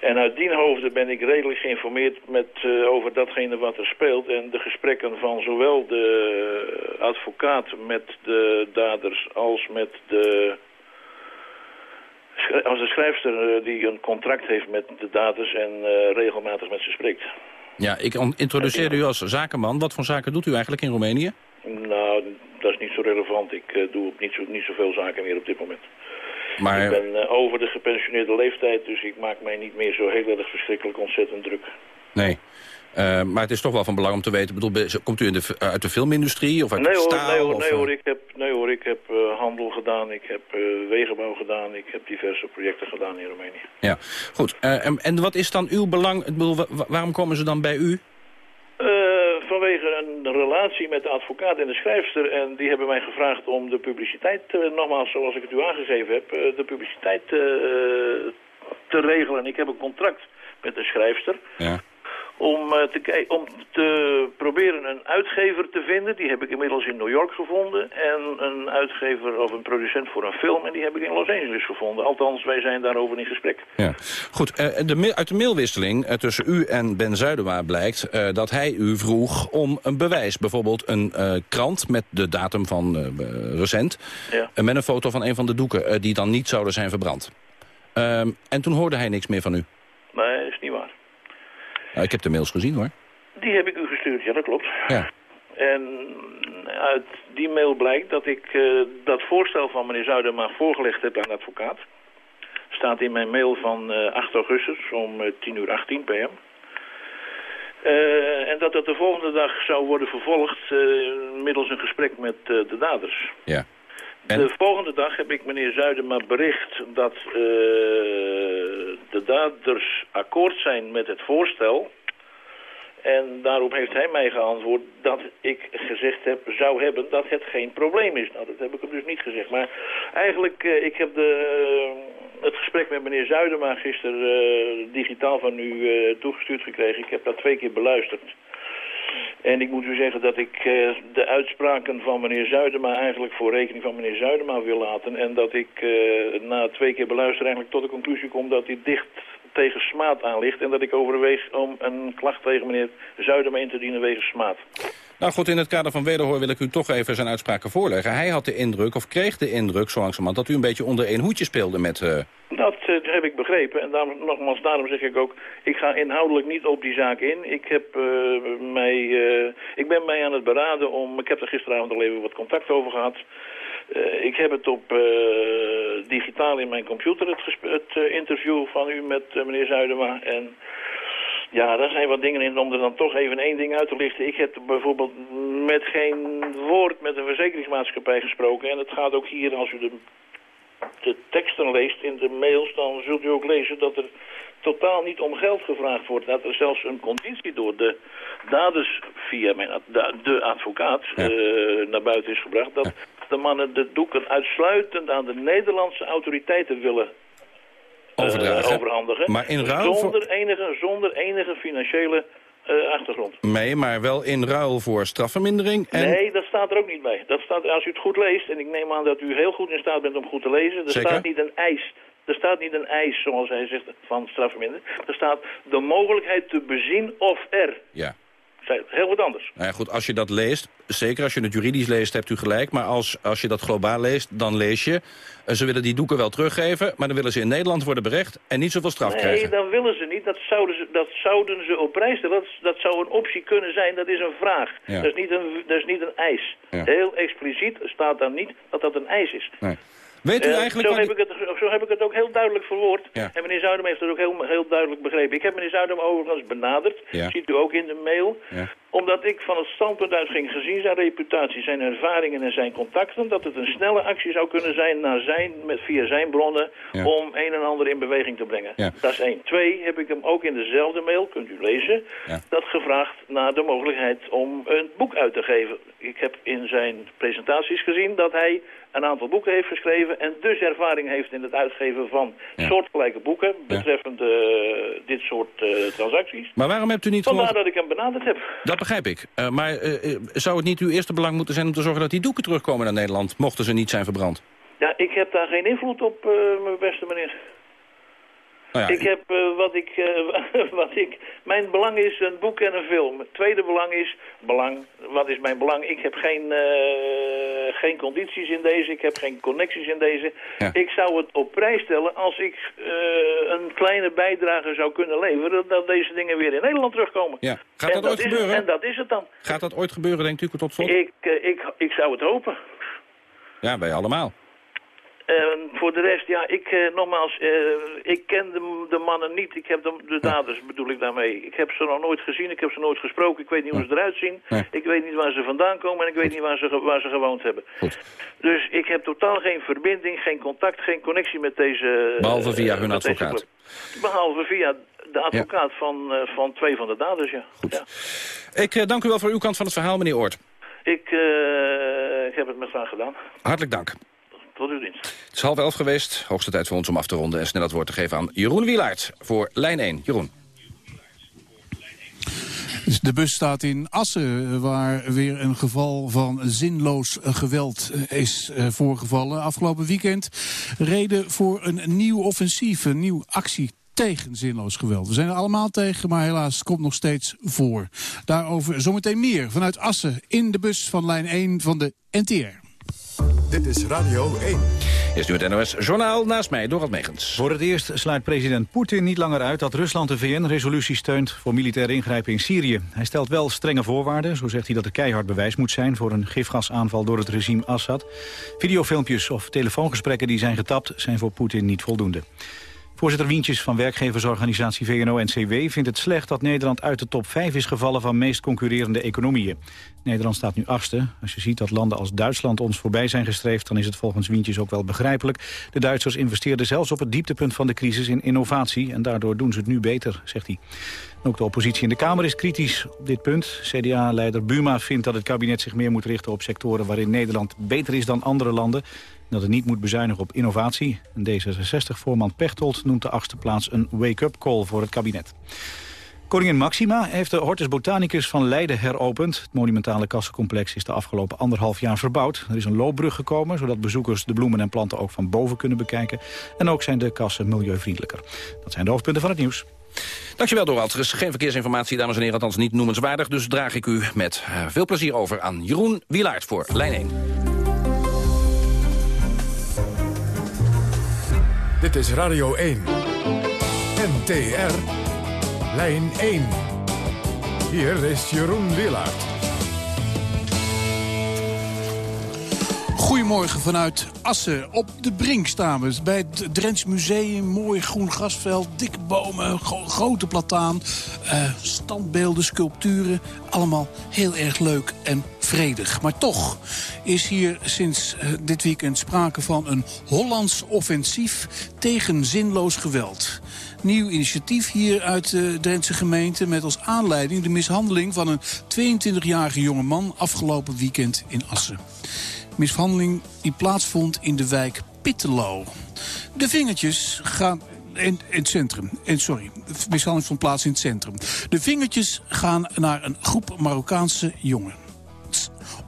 En uit die hoofden ben ik redelijk geïnformeerd met, over datgene wat er speelt. En de gesprekken van zowel de advocaat met de daders als met de, als de schrijfster eh, die een contract heeft met de daders en eh, regelmatig met ze spreekt. Ja, ik introduceerde u als zakenman. Wat voor zaken doet u eigenlijk in Roemenië? Nou, dat is niet zo relevant. Ik eh, doe niet, zo, niet zoveel zaken meer op dit moment. Maar Ik ben over de gepensioneerde leeftijd, dus ik maak mij niet meer zo heel erg verschrikkelijk ontzettend druk. nee. Eh, maar het is toch wel van belang om te weten. Bedoel, be- komt u in de, f- uit de filmindustrie of uit Nee de hoor, staal? nee hoor, of, nee eh, hoor, ik heb, nee hoor, ik heb eh, handel gedaan, ik heb eh, wegenbouw gedaan, ik heb diverse projecten gedaan in Roemenië. Ja, goed. Eh, en, en wat is dan uw belang? Ik bedoel, wa- wa- waarom komen ze dan bij u? Eh, vanwege een relatie met de advocaat en de schrijfster. En die hebben mij gevraagd om de publiciteit, eh, nogmaals zoals ik het u aangegeven heb, eh, de publiciteit eh, te regelen. Ik heb een contract met de schrijfster. Ja. Om, eh, te, om te proberen een uitgever te vinden. Die heb ik inmiddels in New York gevonden. En een uitgever of een producent voor een film. En die heb ik in Los Angeles gevonden. Althans, wij zijn daarover in gesprek. Ja. Goed, eh, de, uit de mailwisseling eh, tussen u en Ben Zuidema blijkt dat hij u vroeg om een bewijs. Bijvoorbeeld een krant met de datum van recent. Ja. met een foto van een van de doeken die dan niet zouden zijn verbrand. Ehm, en toen hoorde hij niks meer van u. Nee, dat is niet waar. Nou, ik heb de mails gezien hoor. Die heb ik u gestuurd, ja dat klopt. Ja. En uit die mail blijkt dat ik eh, dat voorstel van meneer Zuidema voorgelegd heb aan de advocaat. Staat in mijn mail van eh, 8 augustus om eh, 10 uur 18 pm. Eh, en dat dat de volgende dag zou worden vervolgd eh, middels een gesprek met eh, de daders. Ja. De volgende dag heb ik meneer Zuidema bericht dat eh, de daders akkoord zijn met het voorstel. En daarop heeft hij mij geantwoord dat ik gezegd heb, zou hebben dat het geen probleem is. Nou, dat heb ik hem dus niet gezegd. Maar eigenlijk, eh, ik heb de, eh, het gesprek met meneer Zuidema gisteren digitaal van u toegestuurd gekregen. Ik heb dat twee keer beluisterd. En ik moet u zeggen dat ik eh, de uitspraken van meneer Zuidema eigenlijk voor rekening van meneer Zuidema wil laten. En dat ik eh, na twee keer beluisteren eigenlijk tot de conclusie kom dat hij dicht tegen smaad aan ligt. En dat ik overweeg om een klacht tegen meneer Zuidema in te dienen wegens smaad. Nou goed, in het kader van wederhoor wil ik u toch even zijn uitspraken voorleggen. Hij had de indruk, of kreeg de indruk zo langzamerhand... dat u een beetje onder één hoedje speelde met... eh, Dat eh, heb ik begrepen. En daarom, nogmaals, daarom zeg ik ook, ik ga inhoudelijk niet op die zaak in. Ik, heb, eh, mij, ik ben mij aan het beraden om, ik heb er gisteravond al even wat contact over gehad. Eh, ik heb het op digitaal in mijn computer, het, het interview van u met meneer Zuidema. En ja, daar zijn wat dingen in om er dan toch even één ding uit te lichten. Ik heb bijvoorbeeld met geen woord met een verzekeringsmaatschappij gesproken. En het gaat ook hier, als u de, de teksten leest in de mails, dan zult u ook lezen dat er totaal niet om geld gevraagd wordt. Dat er zelfs een conditie door de daders via mijn, de, advocaat eh, naar buiten is gebracht. Dat de mannen de doeken uitsluitend aan de Nederlandse autoriteiten willen Overdragen. overhandigen. Maar in ruil voor- zonder, enige, zonder enige financiële eh, achtergrond. mee, maar wel in ruil voor strafvermindering. En... Nee, dat staat er ook niet bij. Dat staat, als u het goed leest, en ik neem aan dat u heel goed in staat bent om goed te lezen, er Zeker. staat niet een eis. Er staat niet een eis, zoals hij zegt, van strafvermindering. Er staat de mogelijkheid te bezien of er. Ja. Heel wat anders. Nou ja, goed, als je dat leest, zeker als je het juridisch leest, hebt u gelijk. Maar als, als je dat globaal leest, dan lees je... eh, ze willen die doeken wel teruggeven, maar dan willen ze in Nederland worden berecht... en niet zoveel straf Nee, krijgen. dan willen ze niet. Dat zouden ze, dat zouden ze op prijs stellen. Dat, dat zou een optie kunnen zijn. Dat is een vraag. Ja. Dat, is niet een, dat is niet een eis. Ja. Heel expliciet staat dan niet dat dat een eis is. Nee. Weet u Eh, eigenlijk... zo, heb ik het, zo heb ik het ook heel duidelijk verwoord. Ja. En meneer Zuidem heeft het ook heel, heel duidelijk begrepen. Ik heb meneer Zuidem overigens benaderd. Ja. Ziet u ook in de mail. Ja. Omdat ik van het standpunt uitging, gezien zijn reputatie, zijn ervaringen en zijn contacten... dat het een snelle actie zou kunnen zijn naar zijn, met, via zijn bronnen... Om een en ander in beweging te brengen. Dat is één. Twee, heb ik hem ook in dezelfde mail, kunt u lezen... Dat gevraagd naar de mogelijkheid om een boek uit te geven. Ik heb in zijn presentaties gezien dat hij een aantal boeken heeft geschreven... en dus ervaring heeft in het uitgeven van Ja. soortgelijke boeken... betreffende eh, dit soort eh, transacties. Maar waarom hebt u niet Vandaar gewoon... dat ik hem benaderd heb. Dat begrijp ik. Eh, maar zou het niet uw eerste belang moeten zijn om te zorgen dat die doeken terugkomen naar Nederland... mochten ze niet zijn verbrand? Ja, ik heb daar geen invloed op, mijn beste meneer. Nou ja, ik heb eh, wat ik, eh, wat ik... Mijn belang is een boek en een film. Het tweede belang is... Belang, wat is mijn belang? Ik heb geen, eh, geen condities in deze. Ik heb geen connecties in deze. Ik zou het op prijs stellen als ik een kleine bijdrage zou kunnen leveren... dat deze dingen weer in Nederland terugkomen. Ja. Gaat dat ooit het- gebeuren? en dat is het dan. Gaat dat ooit gebeuren, denkt u, tot slot? Ik, ik, ik zou het hopen. Ja, wij allemaal. En voor de rest, ja, ik eh, nogmaals, eh, ik ken de, de mannen niet. Ik heb de, de daders, bedoel ik daarmee. Ik heb ze nog nooit gezien, ik heb ze nooit gesproken. Ik weet niet hoe ze eruit zien. Nee. Ik weet niet waar ze vandaan komen en ik weet niet waar ze, waar ze gewoond hebben. Dus ik heb totaal geen verbinding, geen contact, geen connectie met deze... eh, Behalve via hun advocaat. Behalve via de advocaat van, eh, van twee van de daders, ja. ja. Ik dank u wel voor uw kant van het verhaal, meneer Oort. Ik, ik heb het met graag gedaan. Hartelijk dank. Tot uw dienst. Het is half elf geweest. Hoogste tijd voor ons om af te ronden en snel het woord te geven aan Jeroen Wielaert voor lijn 1. Jeroen. Dus De bus staat in Assen, waar weer een geval van zinloos geweld is eh, voorgevallen. Afgelopen weekend reden voor een nieuw offensief, een nieuw actie tegen zinloos geweld. We zijn er allemaal tegen, maar helaas het komt nog steeds voor. Daarover zometeen meer vanuit Assen in de bus van lijn 1 van de NTR. Dit is Radio 1. Is nu het NOS-journaal naast mij, Dorald Megens. Voor het eerst sluit president Poetin niet langer uit dat Rusland de VN-resolutie steunt voor militair ingrijpen in Syrië. Hij stelt wel strenge voorwaarden. Zo zegt hij dat er keihard bewijs moet zijn voor een gifgasaanval door het regime Assad. Videofilmpjes of telefoongesprekken die zijn getapt zijn voor Poetin niet voldoende. Voorzitter Wientjes van werkgeversorganisatie VNO-NCW vindt het slecht dat Nederland uit de top 5 is gevallen van meest concurrerende economieën. Nederland staat nu achtste. Als je ziet dat landen als Duitsland ons voorbij zijn gestreefd, dan is het volgens Wientjes ook wel begrijpelijk. De Duitsers investeerden zelfs op het dieptepunt van de crisis in innovatie en daardoor doen ze het nu beter, zegt hij. Ook de oppositie in de Kamer is kritisch op dit punt. CDA-leider Buma vindt dat het kabinet zich meer moet richten op sectoren waarin Nederland beter is dan andere landen. Dat het niet moet bezuinigen op innovatie. En D66-voorman Pechtold noemt de achtste plaats een wake-up call voor het kabinet. Koningin Maxima heeft de Hortus Botanicus van Leiden heropend. Het monumentale kassencomplex is de afgelopen anderhalf jaar verbouwd. Er is een loopbrug gekomen, zodat bezoekers de bloemen en planten ook van boven kunnen bekijken. En ook zijn de kassen milieuvriendelijker. Dat zijn de hoofdpunten van het nieuws. Dankjewel, Dorald. Er geen verkeersinformatie, dames en heren, althans niet noemenswaardig. Dus draag ik u met eh, veel plezier over aan Jeroen Wielaert voor lijn 1. Dit is Radio 1. NTR. Lijn 1. Hier is Jeroen Willaert. Goedemorgen vanuit Assen. Op de Brink staan we. Bij het Drents Museum. Mooi groen grasveld, dikke bomen, gro- grote plataan. eh, standbeelden, sculpturen. Allemaal heel erg leuk en vredig. Maar toch is hier sinds eh, dit weekend sprake van een Hollands offensief tegen zinloos geweld. Nieuw initiatief hier uit de Drentse gemeente... met als aanleiding de mishandeling van een 22-jarige jongeman... afgelopen weekend in Assen mishandeling die plaatsvond in de wijk Pittelo. De vingertjes gaan... In, in het centrum. In, sorry, de mishandeling vond plaats in het centrum. De vingertjes gaan naar een groep Marokkaanse jongen.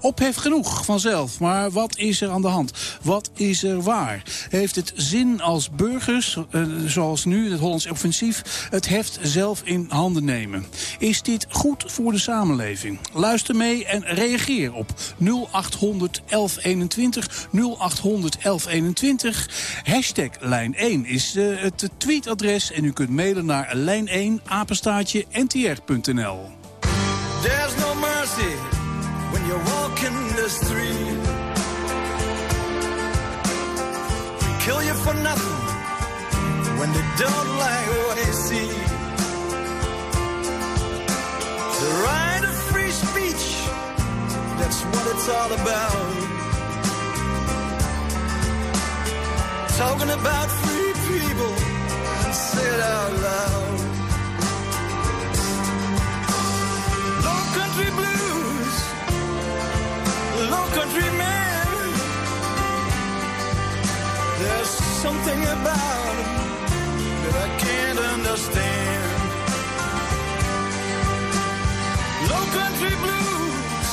Ophef genoeg vanzelf, maar wat is er aan de hand? Wat is er waar? Heeft het zin als burgers, eh, zoals nu, het Hollands offensief... het heft zelf in handen nemen? Is dit goed voor de samenleving? Luister mee en reageer op 0800 1121, 0800 1121. Hashtag lijn 1 is eh, het tweetadres en u kunt mailen naar lijn1 apenstaatje ntr.nl. There's no mercy you're walking. They kill you for nothing when they don't like what they see. The right of free speech, that's what it's all about. Talking about free people say it out loud. Something about 'em that I can't understand. Low country blues,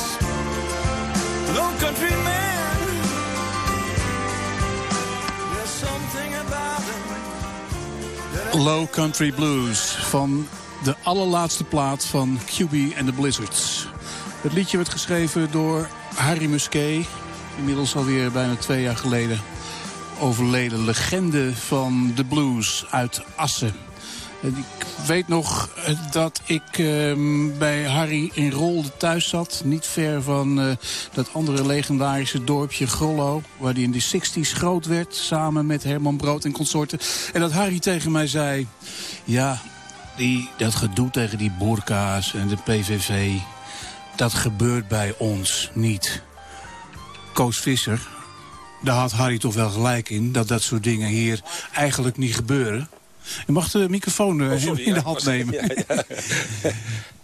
low country man. There's something about Low Country Blues van de allerlaatste plaat van QB and the Blizzards. Het liedje werd geschreven door Harry Musquet. Inmiddels alweer bijna twee jaar geleden overleden legende van de blues uit Assen. Ik weet nog eh, dat ik uh, bij Harry in Rolde thuis zat. Niet ver van uh, dat andere legendarische dorpje Grollo. Waar hij in de 60s groot werd. Samen met Herman Brood en consorten. En dat Harry tegen mij zei... Ja, die, dat gedoe tegen die boerka's en de PVV... Dat gebeurt bij ons niet. Koos Visser, daar had Harry toch wel gelijk in... dat dat soort dingen hier eigenlijk niet gebeuren. Je mag de microfoon uh, Oh, in de hand nemen. Ja, ja.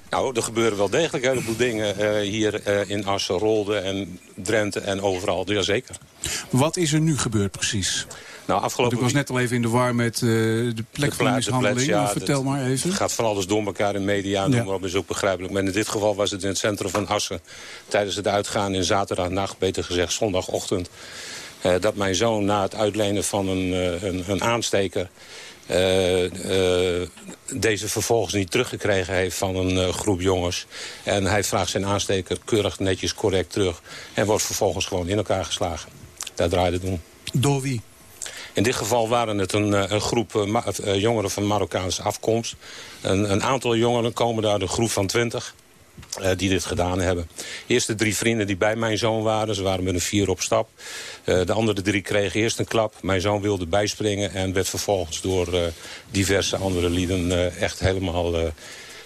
nou, er gebeuren wel degelijk een heleboel dingen uh, hier uh, in Assen, Rolde en Drenthe en overal. Jazeker. Wat is er nu gebeurd precies? Nou, afgelopen ik was net al even in de war met de plek de van mishandeling. Ja, Vertel maar even. Het gaat van alles door elkaar in media en ja. maar op, is ook begrijpelijk. Maar in dit geval was het in het centrum van Assen. Tijdens het uitgaan in zaterdagnacht, beter gezegd zondagochtend. Eh, dat mijn zoon na het uitlenen van een, eh, een, een aansteker... Eh, deze vervolgens niet teruggekregen heeft van een groep jongens. En hij vraagt zijn aansteker keurig netjes correct terug. En wordt vervolgens gewoon in elkaar geslagen. Daar draaide het om. Door wie? In dit geval waren het een, een groep jongeren van Marokkaanse afkomst. Een, een, aantal jongeren komen daar de groep van 20 die dit gedaan hebben. De drie vrienden die bij mijn zoon waren. Ze waren met een vier op stap. Uh, de andere drie kregen eerst een klap. Mijn zoon wilde bijspringen en werd vervolgens door uh, diverse andere lieden echt helemaal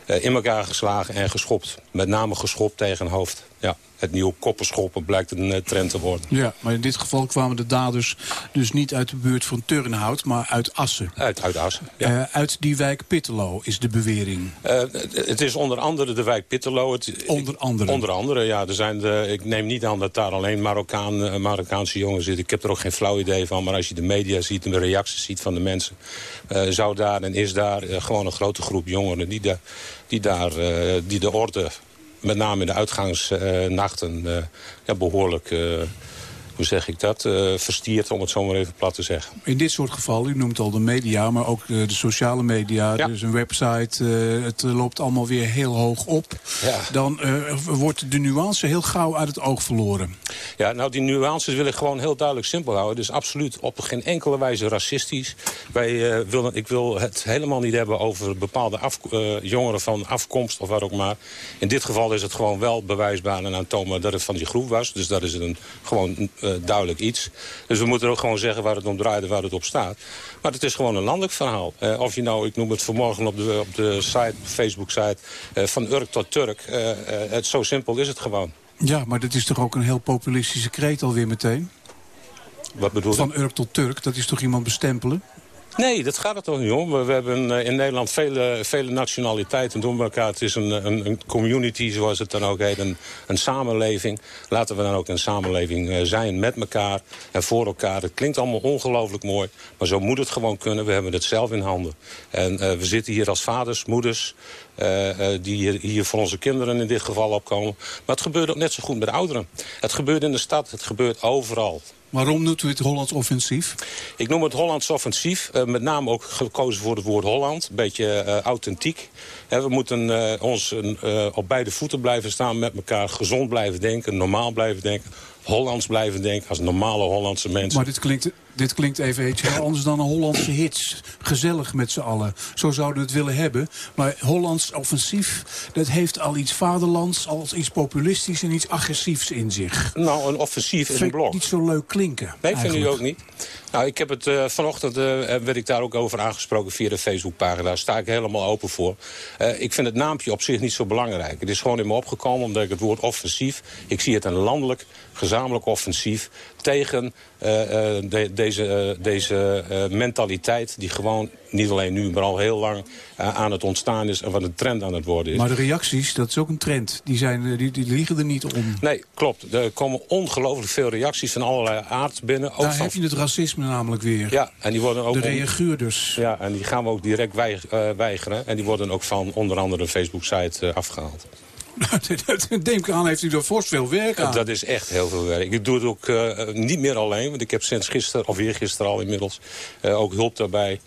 in elkaar geslagen en geschopt. Met name geschopt tegen hoofd. Ja, het nieuwe koppenschoppen blijkt een trend te worden. Ja, maar in dit geval kwamen de daders dus niet uit de buurt van Turnhout, maar uit Assen. Uit, uit Assen, ja. Uh, uit die wijk Pittelo is de bewering. Uh, het is onder andere de wijk Pittelo. Het, onder andere? Onder andere, ja. Er zijn de, ik neem niet aan dat daar alleen Marokkaan, Marokkaanse jongens zitten. Ik heb er ook geen flauw idee van. Maar als je de media ziet en de reacties ziet van de mensen... Uh, zou daar en is daar gewoon een grote groep jongeren... die, de, die, daar, die de orde met name in de uitgangsnachten uh, ja, behoorlijk, uh, hoe zeg ik dat, uh, verstierd om het zo maar even plat te zeggen. In dit soort gevallen, u noemt al de media, maar ook de, de sociale media, ja. dus een website, het loopt allemaal weer heel hoog op. Ja. Dan wordt de nuance heel gauw uit het oog verloren. Ja, nou die nuances wil ik gewoon heel duidelijk simpel houden. Dus absoluut op geen enkele wijze racistisch. Wij, willen, ik wil het helemaal niet hebben over bepaalde af, jongeren van afkomst of wat ook maar. In dit geval is het gewoon wel bewijsbaar en aantoonbaar dat het van die groep was. Dus dat is een, gewoon uh, duidelijk iets. Dus we moeten ook gewoon zeggen waar het om draait waar het op staat. Maar het is gewoon een landelijk verhaal. Uh, of je nou, ik noem het vanmorgen op de, op de site, Facebook-site, uh, van Urk tot Turk. het, zo simpel is het gewoon. Ja, maar dat is toch ook een heel populistische kreet alweer meteen? Wat bedoel je? Van Urk tot Turk, dat is toch iemand bestempelen? Nee, dat gaat het toch niet om. We hebben in Nederland vele, vele nationaliteiten door elkaar. Het is een, een, een, community, zoals het dan ook heet, een, een samenleving. Laten we dan ook een samenleving zijn met elkaar en voor elkaar. Het klinkt allemaal ongelooflijk mooi, maar zo moet het gewoon kunnen. We hebben het zelf in handen. En uh, we zitten hier als vaders, moeders, die hier, hier voor onze kinderen in dit geval opkomen. Maar het gebeurt ook net zo goed met ouderen. Het gebeurt in de stad, het gebeurt overal. Waarom noemt u het Hollands offensief? Ik noem het Hollands offensief. Uh, met name ook gekozen voor het woord Holland. Een beetje uh, authentiek. He, we moeten uh, ons op beide voeten blijven staan met elkaar. Gezond blijven denken, normaal blijven denken. Hollands blijven denken als normale Hollandse mensen. Maar dit klinkt, dit klinkt even iets anders dan een Hollandse hits. Gezellig met z'n allen. Zo zouden we het willen hebben. Maar Hollands offensief, dat heeft al iets vaderlands... al iets populistisch en iets agressiefs in zich. Nou, een offensief is een blok. niet zo leuk klinken. Nee, vind ik ook niet. Nou, ik heb het uh, vanochtend uh, werd ik daar ook over aangesproken via de Facebookpagina. Daar sta ik helemaal open voor. Uh, ik vind het naampje op zich niet zo belangrijk. Het is gewoon in me opgekomen omdat ik het woord offensief... ik zie het een landelijk, gezamenlijk offensief tegen de, deze, deze mentaliteit... die gewoon niet alleen nu, maar al heel lang aan het ontstaan is... en wat een trend aan het worden is. Maar de reacties, dat is ook een trend. Die, zijn, die, die liegen er niet om. Nee, klopt. Er komen ongelooflijk veel reacties van allerlei aard binnen. Ook Daar van... heb je het racisme namelijk weer. Ja, en die worden ook... De reaguurders. Ja, en die gaan we ook direct weigeren. En die worden ook van onder andere de Facebook-site afgehaald. Denk aan, heeft u er fors veel werk aan. Dat is echt heel veel werk. Ik doe het ook uh, niet meer alleen, want ik heb sinds gisteren, of eergisteren al inmiddels, uh, ook hulp daarbij.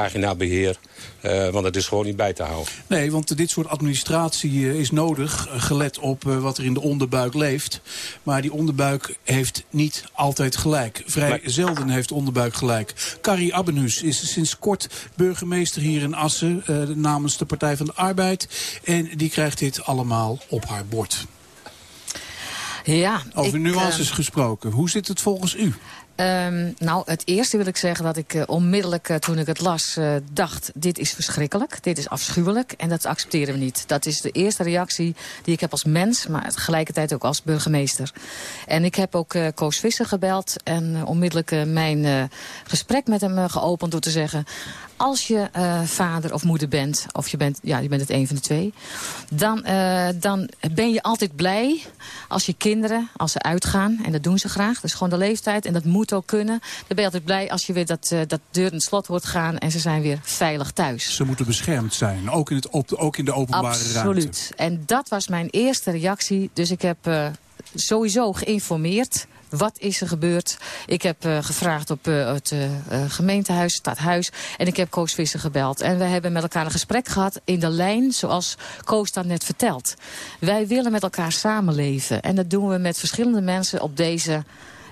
Paginabeheer. Uh, want het is gewoon niet bij te houden. Nee, want dit soort administratie uh, is nodig, uh, gelet op wat er in de onderbuik leeft. Maar die onderbuik heeft niet altijd gelijk. Vrij maar... zelden heeft de onderbuik gelijk. Carrie Abbenhus is sinds kort burgemeester hier in Assen... namens de Partij van de Arbeid. En die krijgt dit allemaal op haar bord. Ja, Over ik, nuances gesproken. Hoe zit het volgens u? Um, nou, het eerste wil ik zeggen dat ik uh, onmiddellijk uh, toen ik het las uh, dacht... dit is verschrikkelijk, dit is afschuwelijk en dat accepteren we niet. Dat is de eerste reactie die ik heb als mens, maar tegelijkertijd ook als burgemeester. En ik heb ook Koos Visser gebeld en onmiddellijk mijn gesprek met hem geopend door te zeggen als je vader of moeder bent, of je bent, ja, je bent het een van de twee... Dan, dan ben je altijd blij als je kinderen, als ze uitgaan... en dat doen ze graag, dat is gewoon de leeftijd en dat moet ook kunnen... dan ben je altijd blij als je weer dat, uh, dat deur in het slot hoort gaan... en ze zijn weer veilig thuis. Ze moeten beschermd zijn, ook in, het op, ook in de openbare Absoluut. ruimte. Absoluut. En dat was mijn eerste reactie, dus ik heb sowieso geïnformeerd wat is er gebeurd? Ik heb uh, gevraagd op uh, het uh, gemeentehuis, stadhuis. En ik heb Koos Visser gebeld. En we hebben met elkaar een gesprek gehad in de lijn zoals Koos dat net vertelt. Wij willen met elkaar samenleven. En dat doen we met verschillende mensen op deze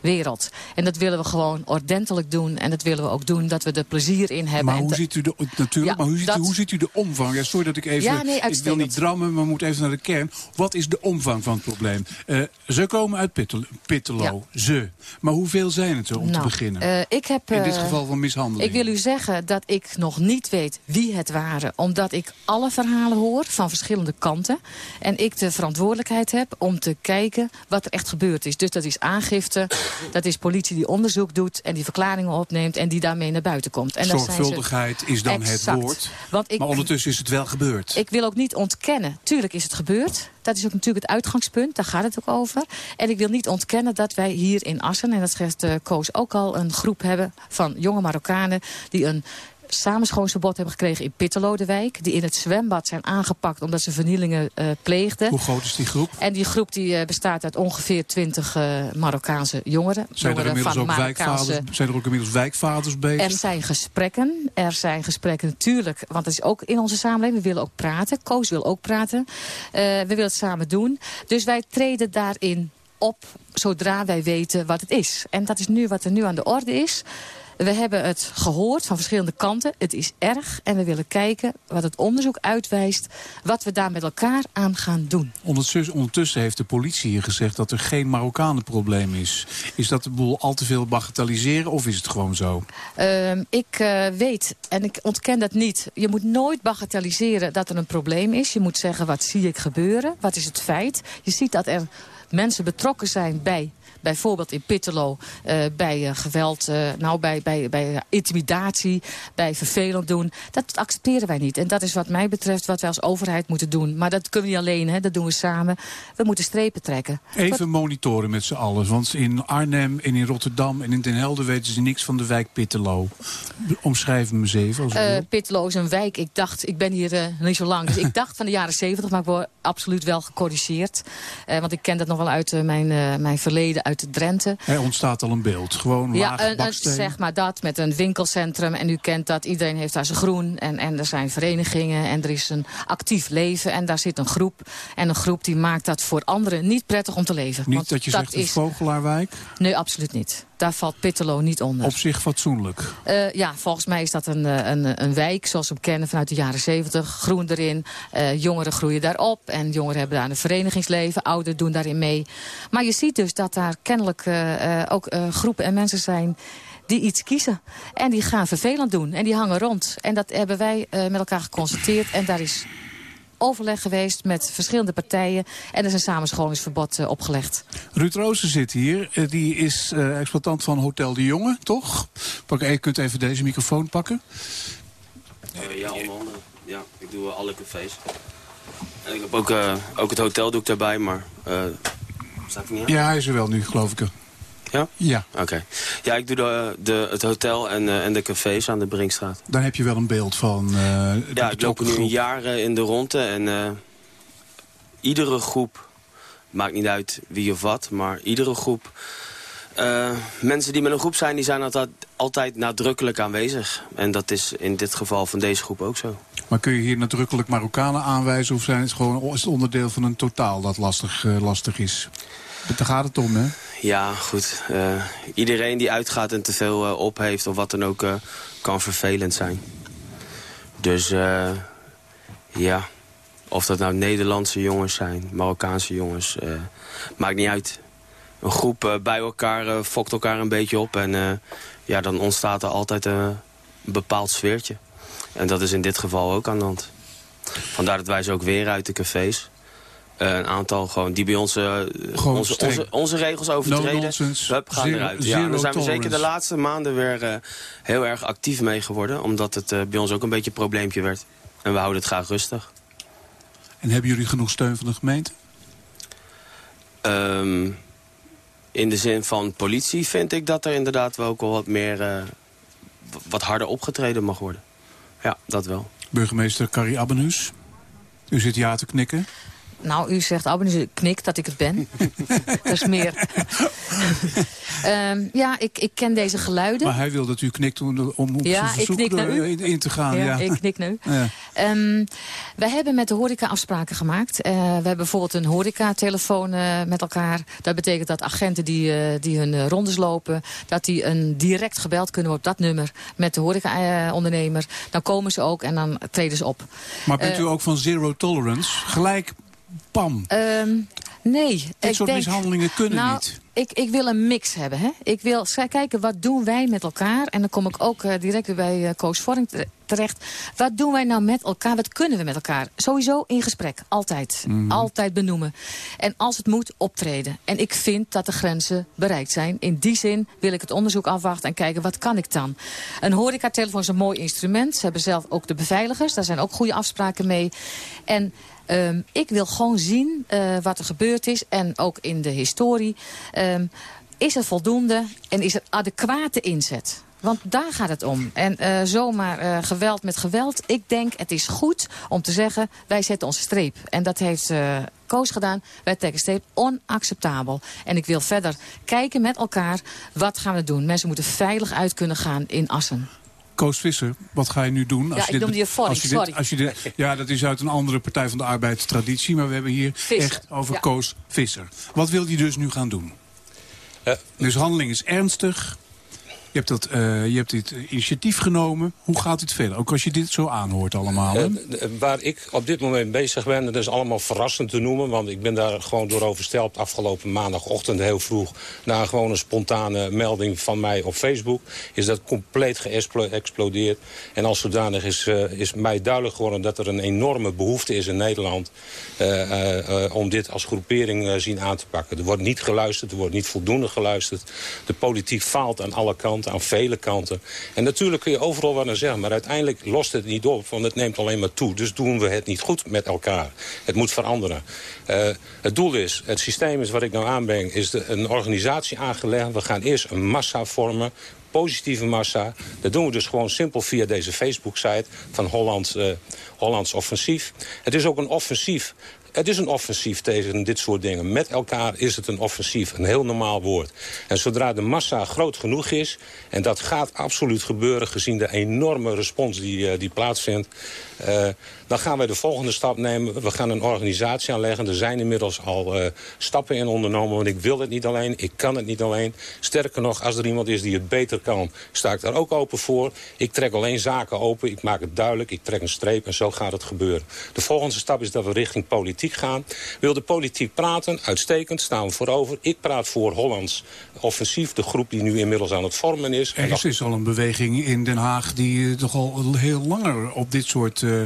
wereld. En dat willen we gewoon ordentelijk doen. En dat willen we ook doen dat we er plezier in hebben. Maar hoe ziet u de, natuurlijk, ja, maar hoe ziet, dat... u, hoe ziet u de omvang? Ja, sorry dat ik even, ja, nee, ik wil niet drammen, maar moet even naar de kern. Wat is de omvang van het probleem? Uh, ze komen uit Pittel, Pittelo, ja. ze. Maar hoeveel zijn het er om nou, te beginnen? Uh, ik heb, in dit geval van mishandeling. Ik wil u zeggen dat ik nog niet weet wie het waren. Omdat ik alle verhalen hoor van verschillende kanten. En ik de verantwoordelijkheid heb om te kijken wat er echt gebeurd is. Dus dat is aangifte, dat is politie die onderzoek doet en die verklaringen opneemt en die daarmee naar buiten komt. En Zorgvuldigheid ze... is dan exact. het woord. Want ik, maar ondertussen is het wel gebeurd. Ik wil ook niet ontkennen. Tuurlijk is het gebeurd. Dat is ook natuurlijk het uitgangspunt. Daar gaat het ook over. En ik wil niet ontkennen dat wij hier in Assen, en dat zegt uh, Koos ook al, een groep hebben van jonge Marokkanen die een samenschoonsverbod hebben gekregen in Pittelodewijk. Die in het zwembad zijn aangepakt omdat ze vernielingen uh, pleegden. Hoe groot is die groep? En die groep die, uh, bestaat uit ongeveer 20 uh, Marokkaanse jongeren. Zijn er, inmiddels ook Marokkaanse... wijkvaders, zijn er ook inmiddels wijkvaders bezig? Er zijn gesprekken. Er zijn gesprekken natuurlijk. Want het is ook in onze samenleving. We willen ook praten. Koos wil ook praten. we willen het samen doen. Dus wij treden daarin op zodra wij weten wat het is. En dat is nu wat er nu aan de orde is. We hebben het gehoord van verschillende kanten. Het is erg en we willen kijken wat het onderzoek uitwijst... wat we daar met elkaar aan gaan doen. Ondertussen, ondertussen heeft de politie hier gezegd dat er geen Marokkanenprobleem is. Is dat de boel al te veel bagatelliseren of is het gewoon zo? Uh, ik uh, weet, en ik ontken dat niet... je moet nooit bagatelliseren dat er een probleem is. Je moet zeggen, wat zie ik gebeuren? Wat is het feit? Je ziet dat er mensen betrokken zijn bij bijvoorbeeld in Pittelo uh, bij uh, geweld, uh, nou bij, bij, bij intimidatie, bij vervelend doen. Dat accepteren wij niet. En dat is wat mij betreft wat wij als overheid moeten doen. Maar dat kunnen we niet alleen, hè, dat doen we samen. We moeten strepen trekken. Even wat... monitoren met z'n allen. Want in Arnhem en in Rotterdam en in Den Helder weten ze niks van de wijk Pittelo. Omschrijf hem eens even. Als uh, Pittelo is een wijk. Ik dacht, ik ben hier uh, niet zo lang. Dus ik dacht van de jaren zeventig, maar ik word absoluut wel gecorrigeerd. Uh, want ik ken dat nog wel uit mijn, mijn verleden, uit Drenthe. Er ontstaat al een beeld. Gewoon ja, een, zeg maar dat, met een winkelcentrum. En u kent dat, iedereen heeft daar zijn groen. En, en er zijn verenigingen en er is een actief leven. En daar zit een groep. En een groep die maakt dat voor anderen niet prettig om te leven. Niet dat je dat zegt een is... vogelaarwijk? Nee, absoluut niet. Daar valt Pittelo niet onder. Op zich fatsoenlijk? Uh, ja, volgens mij is dat een, een, een wijk zoals we hem kennen vanuit de jaren zeventig. Groen erin. Uh, jongeren groeien daarop. En jongeren hebben daar een verenigingsleven. Ouderen doen daarin mee. Maar je ziet dus dat daar kennelijk uh, ook groepen en mensen zijn die iets kiezen. En die gaan vervelend doen. En die hangen rond. En dat hebben wij met elkaar geconstateerd. En daar is overleg geweest met verschillende partijen. En er is een samenscholingsverbod uh, opgelegd. Ruud Roosen zit hier. Uh, die is uh, exploitant van Hotel de Jonge, toch? Pak, je kunt even deze microfoon pakken. ja, onder andere. Ja, ik doe alle cafés. En ik heb ook, ook het hotel doe ik daarbij, maar... staat niet aan? Ja, hij is er wel nu, geloof ik. Ja? Ja. Oké. Okay. Ja, ik doe de, de, het hotel en, uh, en de cafés aan de Brinkstraat. Dan heb je wel een beeld van uh, Ja, ik loop nu uh, in de ronde en uh, iedere groep, maakt niet uit wie of wat, maar iedere groep mensen die met een groep zijn, die zijn altijd, altijd nadrukkelijk aanwezig. En dat is in dit geval van deze groep ook zo. Maar kun je hier nadrukkelijk Marokkanen aanwijzen... of zijn het gewoon, is het onderdeel van een totaal dat lastig, uh, lastig is? Daar gaat het om, hè? Ja, goed. Uh, iedereen die uitgaat en te veel op heeft of wat dan ook... kan vervelend zijn. Dus ja, of dat nou Nederlandse jongens zijn, Marokkaanse jongens... maakt niet uit een groep bij elkaar fokt elkaar een beetje op. En ja, dan ontstaat er altijd een bepaald sfeertje. En dat is in dit geval ook aan de hand. Vandaar dat wij ze ook weer uit de cafés. een aantal gewoon die bij ons onze, onze, onze, regels overtreden. No Hup, gaan zero, eruit. Ja, daar zijn we zeker de laatste maanden weer heel erg actief mee geworden. Omdat het bij ons ook een beetje een probleempje werd. En we houden het graag rustig. En hebben jullie genoeg steun van de gemeente? Um, in de zin van politie vind ik dat er inderdaad wel ook wel wat meer... Uh, wat harder opgetreden mag worden. Ja, dat wel. Burgemeester Carrie Abbenhuis, u zit ja te knikken. Nou, u zegt Abbenhuis knikt dat ik het ben. dat is meer. um, ja, ik, ik ken deze geluiden. Maar hij wil dat u knikt om, om op ja, zijn verzoek in, in, te gaan. Ja, ja. ik knik nu. Ja. Um, wij hebben met de horeca afspraken gemaakt. Uh, we hebben bijvoorbeeld een horeca-telefoon uh, met elkaar. Dat betekent dat agenten die, uh, die hun rondes lopen... dat die een direct gebeld kunnen worden op dat nummer... met de horeca-ondernemer. Dan komen ze ook en dan treden ze op. Maar bent u ook van zero tolerance? Gelijk pam. Um, nee. Dit ik soort denk, mishandelingen kunnen nou, niet. Ik, ik wil een mix hebben. Hè? Ik wil kijken, wat doen wij met elkaar? En dan kom ik ook uh, direct weer bij uh, Koos Vorring terecht. Wat doen wij nou met elkaar? Wat kunnen we met elkaar? Sowieso in gesprek. Altijd. Mhm. Altijd benoemen. En als het moet, optreden. En ik vind dat de grenzen bereikt zijn. In die zin wil ik het onderzoek afwachten en kijken, wat kan ik dan? Een horecatelefoon is een mooi instrument. Ze hebben zelf ook de beveiligers. Daar zijn ook goede afspraken mee. En Um, ik wil gewoon zien uh, wat er gebeurd is. En ook in de historie. Um, is er voldoende en is er adequate inzet? Want daar gaat het om. En uh, zomaar uh, geweld met geweld. Ik denk het is goed om te zeggen, wij zetten onze streep. En dat heeft uh, Koos gedaan. Wij trekken streep onacceptabel. En ik wil verder kijken met elkaar, wat gaan we doen? Mensen moeten veilig uit kunnen gaan in Assen. Koos Visser, wat ga je nu doen? Ja, ik noemde je Vork, sorry. Als je dit, ja, dat is uit een andere Partij van de Arbeid traditie. Maar we hebben hier Visser, echt over ja. Koos Visser. Wat wil hij dus nu gaan doen? Uh, dus handeling is ernstig. Je hebt, dat, uh, je hebt dit initiatief genomen. Hoe gaat dit verder? Ook als je dit zo aanhoort allemaal. Hè? Uh, waar ik op dit moment bezig ben, dat is allemaal verrassend te noemen. Want ik ben daar gewoon door oversteld afgelopen maandagochtend heel vroeg. Na gewoon een spontane melding van mij op Facebook. Is dat compleet geëxplodeerd. En als zodanig is, is mij duidelijk geworden dat er een enorme behoefte is in Nederland. om dit als groepering zien aan te pakken. Er wordt niet geluisterd, er wordt niet voldoende geluisterd. De politiek faalt aan alle kanten aan vele kanten. En natuurlijk kun je overal wat aan zeggen, maar uiteindelijk lost het niet op, want het neemt alleen maar toe. Dus doen we het niet goed met elkaar. Het moet veranderen. Uh, het doel is, het systeem is wat ik nou aanbreng, is de, een organisatie aangelegd. We gaan eerst een massa vormen, positieve massa. Dat doen we dus gewoon simpel via deze Facebook-site van Holland, uh, Hollands Offensief. Het is ook een offensief het is een offensief tegen dit soort dingen. Met elkaar is het een offensief, een heel normaal woord. En zodra de massa groot genoeg is... en dat gaat absoluut gebeuren gezien de enorme respons die, uh, die plaatsvindt... Uh, dan gaan wij de volgende stap nemen. We gaan een organisatie aanleggen. Er zijn inmiddels al uh, stappen in ondernomen. Want ik wil het niet alleen, ik kan het niet alleen. Sterker nog, als er iemand is die het beter kan... sta ik daar ook open voor. Ik trek alleen zaken open, ik maak het duidelijk. Ik trek een streep en zo gaat het gebeuren. De volgende stap is dat we richting politiek gaan. Wil de politiek praten? Uitstekend, staan we voorover. Ik praat voor Hollands offensief. De groep die nu inmiddels aan het vormen is. Er is, is al een beweging in Den Haag... die uh, toch al heel langer op dit soort uh,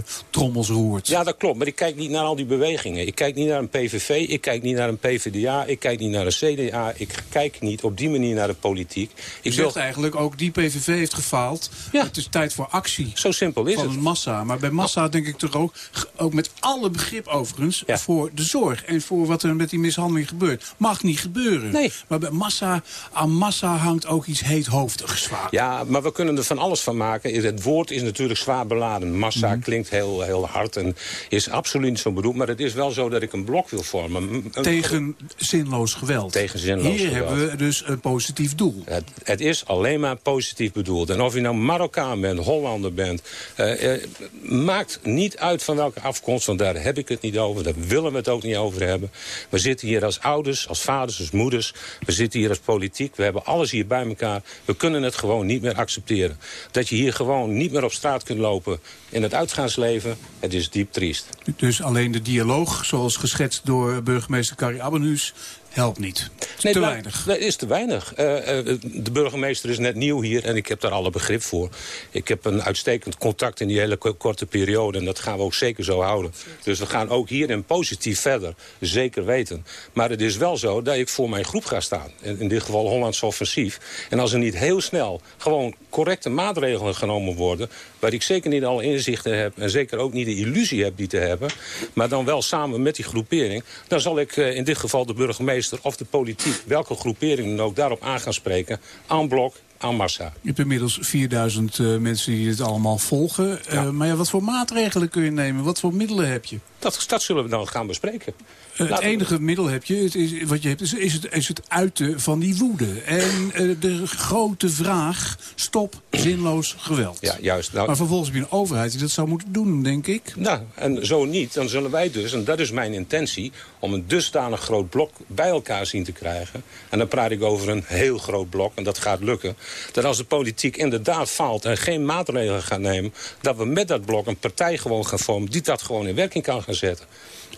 roert. Ja, dat klopt. Maar ik kijk niet naar al die bewegingen. Ik kijk niet naar een PVV, ik kijk niet naar een PvdA... ik kijk niet naar een CDA. Ik kijk niet op die manier naar de politiek. Ik zegt wil... eigenlijk ook, die PVV heeft gefaald. Ja. Het is tijd voor actie. Zo simpel is van het. Van een massa. Maar bij massa denk ik toch ook, ook met alle begrip overigens... voor de zorg en voor wat er met die mishandeling gebeurt. Mag niet gebeuren. Nee. Maar bij massa, aan massa hangt ook iets heethoofdigs vaak. Ja, maar we kunnen er van alles van maken. Het woord is natuurlijk zwaar beladen. Massa Mhm. klinkt heel, heel hard en is absoluut niet zo bedoeld. Maar het is wel zo dat ik een blok wil vormen. Tegen zinloos geweld. Tegen zinloos Hier geweld. hebben we dus een positief doel. Het, het is alleen maar positief bedoeld. En of je nou Marokkaan bent, Hollander bent... eh, eh, maakt niet uit van welke afkomst, want daar heb ik het niet over. Daar willen we het ook niet over hebben. We zitten hier als ouders, als vaders, als moeders. We zitten hier als politiek. We hebben alles hier bij elkaar. We kunnen het gewoon niet meer accepteren. Dat je hier gewoon niet meer op straat kunt lopen in het uitgaansleven... het is diep triest. Dus alleen de dialoog, zoals geschetst door burgemeester Carrie Abbenhuis, helpt niet. Nee, te maar- weinig. Dat is te weinig. Eh, eh, de burgemeester is net nieuw hier en ik heb daar alle begrip voor. Ik heb een uitstekend contact in die hele ko- korte periode... en dat gaan we ook zeker zo houden. Dus we gaan ook hierin positief verder, zeker weten. Maar het is wel zo dat ik voor mijn groep ga staan. In, in dit geval Hollands Offensief. En als er niet heel snel gewoon correcte maatregelen genomen worden... waar ik zeker niet alle inzichten heb... en zeker ook niet de illusie heb die te hebben... maar dan wel samen met die groepering... dan zal ik eh, in dit geval de burgemeester of de politiek... welke groepering dan ook daarop aan gaan spreken... aan blok, aan massa. Je hebt inmiddels 4000 eh, mensen die het allemaal volgen. Eh, maar ja, wat voor maatregelen kun je nemen? Wat voor middelen heb je? Dat, dat zullen we dan gaan bespreken. Eh, het we- enige middel heb je, het is, wat je hebt, is, is, het, is het uiten van die woede. En eh, de grote vraag, stop zinloos geweld. Ja, juist. Nou, Maar vervolgens heb je een overheid die dat zou moeten doen, denk ik. Nou, en zo niet, dan zullen wij dus, en dat is mijn intentie... om een dusdanig groot blok bij elkaar zien te krijgen. En dan praat ik over een heel groot blok, en dat gaat lukken. Dat als de politiek inderdaad faalt en geen maatregelen gaat nemen... dat we met dat blok een partij gewoon gaan vormen... die dat gewoon in werking kan gaan zetten.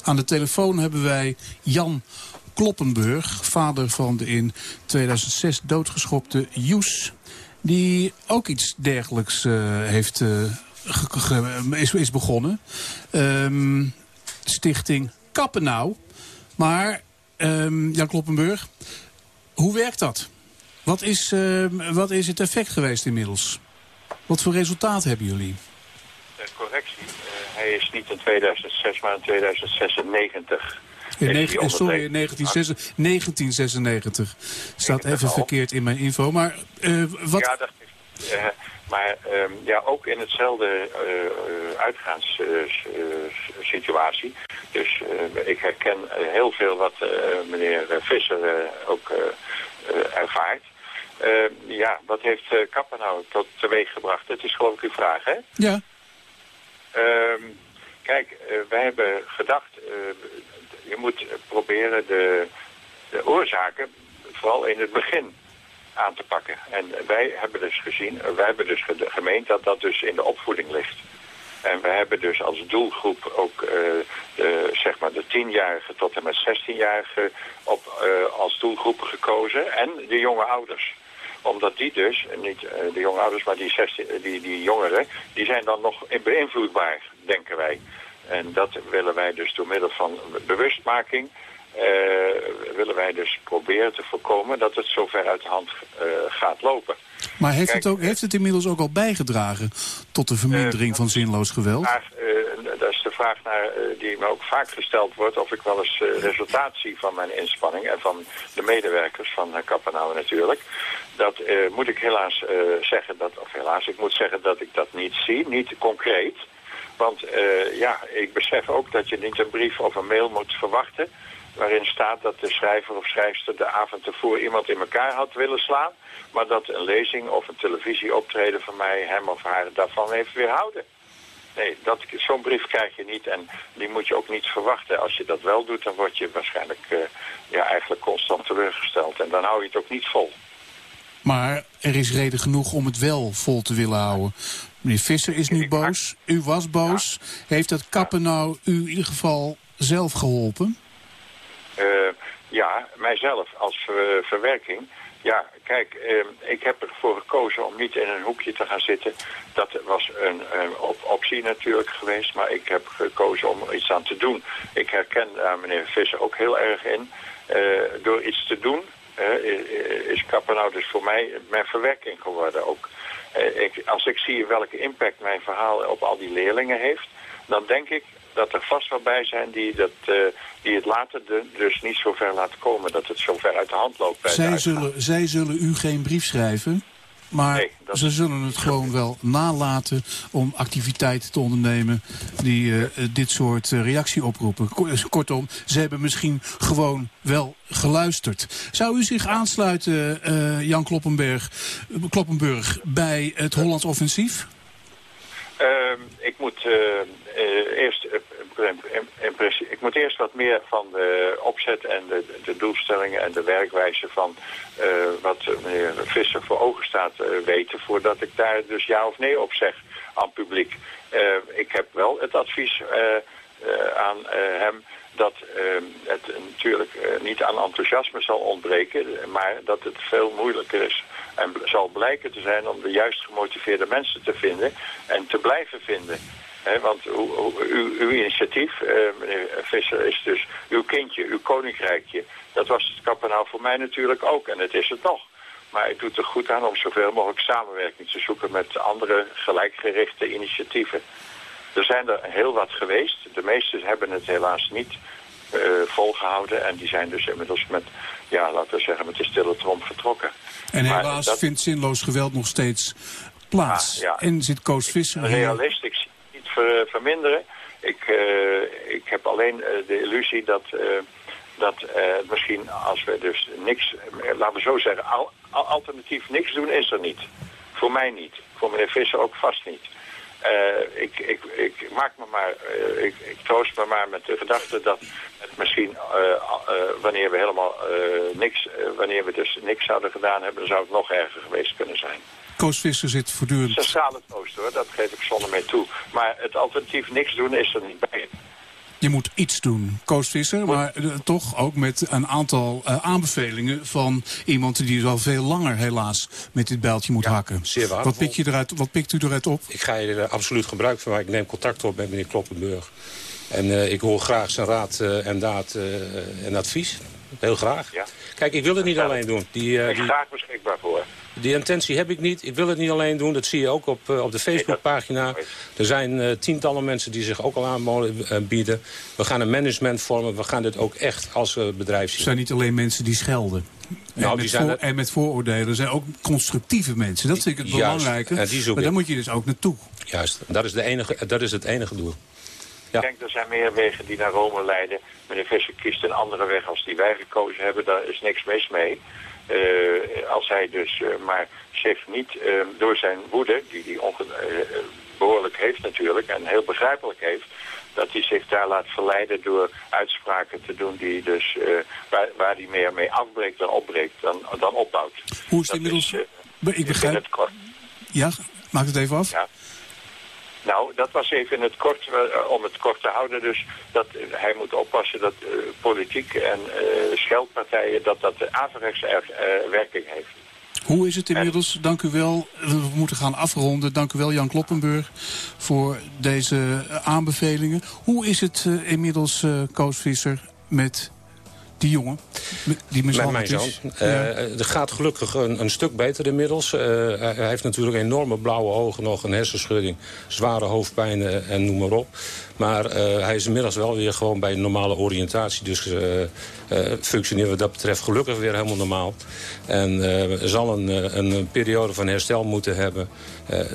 Aan de telefoon hebben wij Jan Kloppenburg, vader van de in 2006 doodgeschopte Joes. Die ook iets dergelijks eh, heeft, eh, is, is begonnen. Ehm, stichting Kappenau. Maar, ehm, Jan Kloppenburg, hoe werkt dat? Wat is, ehm, wat is het effect geweest inmiddels? Wat voor resultaat hebben jullie? Correctie. Hij is niet in 2006, maar in 2096. In negen- eh, sorry, in ondertekend. 1996 1996. Staat even verkeerd in mijn info. Maar eh, wat... Ja, dat is, eh, maar ehm, ja, ook in hetzelfde uitgaanssituatie. dus ik herken heel veel wat meneer Visser ook ervaart. Eh, ja, wat heeft uh, Kapper nou tot teweeg gebracht? Het is geloof ik uw vraag, hè? Ja. Ehm, kijk, eh, wij hebben gedacht, eh, je moet proberen de, de oorzaken vooral in het begin aan te pakken. En wij hebben dus gezien, eh, wij hebben dus ge- gemeend dat dat dus in de opvoeding ligt. En we hebben dus als doelgroep ook de, zeg maar de 10-jarigen tot en met 16-jarigen op, eh, als doelgroep gekozen. En de jonge ouders omdat die dus, niet eh, de jonge ouders, maar die, 16, die, die jongeren, die zijn dan nog beïnvloedbaar, denken wij. En dat willen wij dus door middel van bewustmaking, eh, willen wij dus proberen te voorkomen dat het zo ver uit de hand eh, gaat lopen. Maar heeft, Kijk, het ook, heeft het inmiddels ook al bijgedragen tot de vermindering van zinloos geweld? Vraag, eh, naar, eh, die me ook vaak gesteld wordt... of ik wel eens eh, resultaat zie van mijn inspanning... en van de medewerkers van uh, Kappenauer natuurlijk. Dat eh, moet ik helaas eh, zeggen, dat, of helaas, ik moet zeggen dat ik dat niet zie, niet concreet. Want eh, ja, ik besef ook dat je niet een brief of een mail moet verwachten... waarin staat dat de schrijver of schrijfster de avond ervoor iemand in elkaar had willen slaan... maar dat een lezing of een televisieoptreden van mij hem of haar daarvan heeft weerhouden. Nee, dat- zo'n brief krijg je niet en die moet je ook niet verwachten. Als je dat wel doet, dan word je waarschijnlijk eh, ja, eigenlijk constant teleurgesteld. En dan hou je het ook niet vol. Maar er is reden genoeg om het wel vol te willen houden. Meneer Visser is nu boos. U was boos. Heeft dat kappen nou u in ieder geval zelf geholpen? Eh, ja, mijzelf als ver- verwerking. Ja, kijk, eh, ik heb ervoor gekozen om niet in een hoekje te gaan zitten. Dat was een, een op- optie natuurlijk geweest, maar ik heb gekozen om er iets aan te doen. Ik herken daar meneer Visser ook heel erg in. Eh, door iets te doen is Kapper nou dus voor mij mijn verwerking geworden ook. Eh, ik, als ik zie welke impact mijn verhaal op al die leerlingen heeft, dan denk ik dat er vast wel bij zijn die, dat, eh, die het later de, dus niet zo ver laten komen. Dat het zo ver uit de hand loopt bij Zij zullen, zij zullen u geen brief schrijven. Maar ze zullen het gewoon wel nalaten om activiteiten te ondernemen die eh, dit soort eh, reactie oproepen. Ko- Kortom, ze hebben misschien gewoon wel geluisterd. Zou u zich aansluiten, Jan Kloppenberg, Kloppenburg, bij het Hollands Offensief? Ehm, ik moet eerst ik moet eerst wat meer van de opzet en de, de doelstellingen en de werkwijze van eh, wat meneer Visser voor ogen staat eh, weten voordat ik daar dus ja of nee op zeg aan publiek. Eh, ik heb wel het advies aan hem dat het natuurlijk niet aan enthousiasme zal ontbreken, maar dat het veel moeilijker is en zal blijken te zijn om de juist gemotiveerde mensen te vinden en te blijven vinden. Want uw, uw initiatief, eh, meneer Visser, is dus uw kindje, uw koninkrijkje. Dat was het Kappenaal voor mij natuurlijk ook en het is het nog. Maar het doet er goed aan om zoveel mogelijk samenwerking te zoeken met andere gelijkgerichte initiatieven. Er zijn er heel wat geweest. De meeste hebben het helaas niet eh, volgehouden. En die zijn dus inmiddels met, ja, laten we zeggen, met de stille trom vertrokken. En Maar helaas dat- vindt zinloos geweld nog steeds plaats. Ah, ja. En zit Koos Visser. Realist, ik ver- verminderen. Ik, eh, ik heb alleen eh, de illusie dat, eh, dat misschien als we dus niks, laten we zo zeggen, al, al- alternatief niks doen is er niet. Voor mij niet. Voor meneer Visser ook vast niet. Ik, ik, ik maak me maar, ik, ik troost me maar met de gedachte dat het misschien, eh, wanneer we helemaal niks, wanneer we dus niks zouden gedaan hebben, zou het nog erger geweest kunnen zijn. Koos Visser zit voortdurend... Het is een schrale troost hoor, dat geef ik zonder meer toe. Maar het alternatief niks doen is er niet bij. Je moet iets doen, Koos Visser, maar eh, toch ook met een aantal eh, aanbevelingen van iemand die al veel langer helaas met dit bijltje moet hakken. zeer waardevol. wat, pikt je eruit, wat pikt u eruit op? Ik ga er eh, absoluut gebruik van maken. Ik neem contact op met meneer Kloppenburg. En eh, ik hoor graag zijn raad eh, en daad eh, en advies. Heel graag. Kijk, ik wil het niet alleen doen. Die, eh, Ik die, graag beschikbaar voor. die intentie heb ik niet. Ik wil het niet alleen doen. Dat zie je ook op, eh, op de Facebookpagina. Er zijn eh, tientallen mensen die zich ook al aanbieden. We gaan een management vormen. We gaan dit ook echt als bedrijf Het zien. zijn niet alleen mensen die schelden. Nou, en, die met zijn voor- er- en met vooroordelen Er zijn ook constructieve mensen. Dat vind ik het Juist, belangrijke. en die zoek maar daar moet je dus ook naartoe. Juist, dat is, de enige, dat is het enige doel. Ik denk er zijn meer wegen die naar Rome leiden. Meneer Visser kiest een andere weg als die wij gekozen hebben. Daar is niks mis mee. Eh, als hij dus eh, maar zich niet eh, door zijn woede, die hij eh, behoorlijk heeft natuurlijk en heel begrijpelijk heeft, dat hij zich daar laat verleiden door uitspraken te doen die dus, waar, waar hij meer mee afbreekt dan opbreekt, dan, dan opbouwt. Hoe is het inmiddels? ik in begrijp. het kort. Ja, maak het even af. Ja. Nou, dat was even het kort, eh, om het kort te houden. Dus dat eh, hij moet oppassen dat eh, politiek en scheldpartijen, dat dat de averechts eh, werking heeft. Hoe is het inmiddels? Dank u wel. We moeten gaan afronden. Dank u wel, Jan Kloppenburg, voor deze aanbevelingen. Hoe is het inmiddels, Koos Visser, met die jongen? Die Met mijn zoon. Het gaat gelukkig een, een stuk beter inmiddels. Eh, hij, heeft natuurlijk enorme blauwe ogen nog, een hersenschudding, zware hoofdpijn eh, en noem maar op. Maar eh, hij is inmiddels wel weer gewoon bij een normale oriëntatie. Dus eh, functioneren wat dat betreft gelukkig weer helemaal normaal. En zal een, een periode van herstel moeten hebben.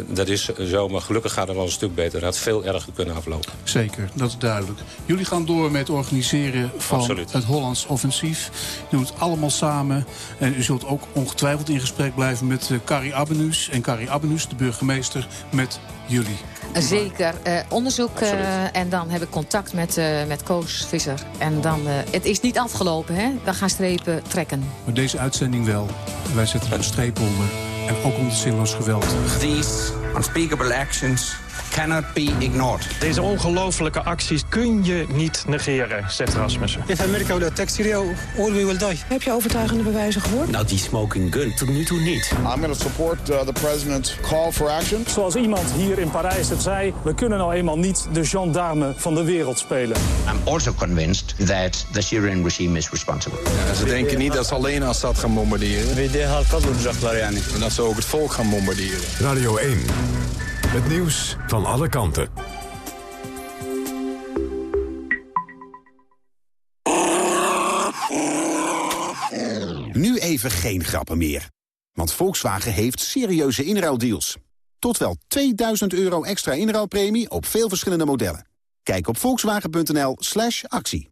Dat is zo, maar gelukkig gaat het al een stuk beter. Het had veel erger kunnen aflopen. Zeker, dat is duidelijk. Jullie gaan door met het organiseren van Absoluut. het Hollands Offensief. Je doet het allemaal samen. En u zult ook ongetwijfeld in gesprek blijven met Carrie Abenus. En Carrie Abenus, de burgemeester, met jullie. Zeker. Eh, onderzoek eh, en dan heb ik contact met, eh, met Koos Visser. En dan, eh, het is niet afgelopen, hè? We gaan strepen trekken. Maar deze uitzending wel. Wij zetten er een streep onder. En ook onder zinloos geweld. These unspeakable actions cannot be ignored. Deze ongelofelijke acties kun je niet negeren, zegt Rasmussen. If America will attack Syria, all we will die. Heb je overtuigende bewijzen gehoord? Nou, die smoking gun tot nu toe niet. I'm going to support uh, the president's call for action. Zoals iemand hier in Parijs het zei... we kunnen nou eenmaal niet de gendarme van de wereld spelen. I'm also convinced that the Syrian regime is responsible. Ja, ze denken niet dat ze alleen Assad gaan bombarderen. En dat ze ook het volk gaan bombarderen. Radio 1. Het nieuws van alle kanten. Nu even geen grappen meer. Want Volkswagen heeft serieuze inruildeals. Tot wel 2000 euro extra inruilpremie op veel verschillende modellen. Kijk op volkswagen.nl slash actie.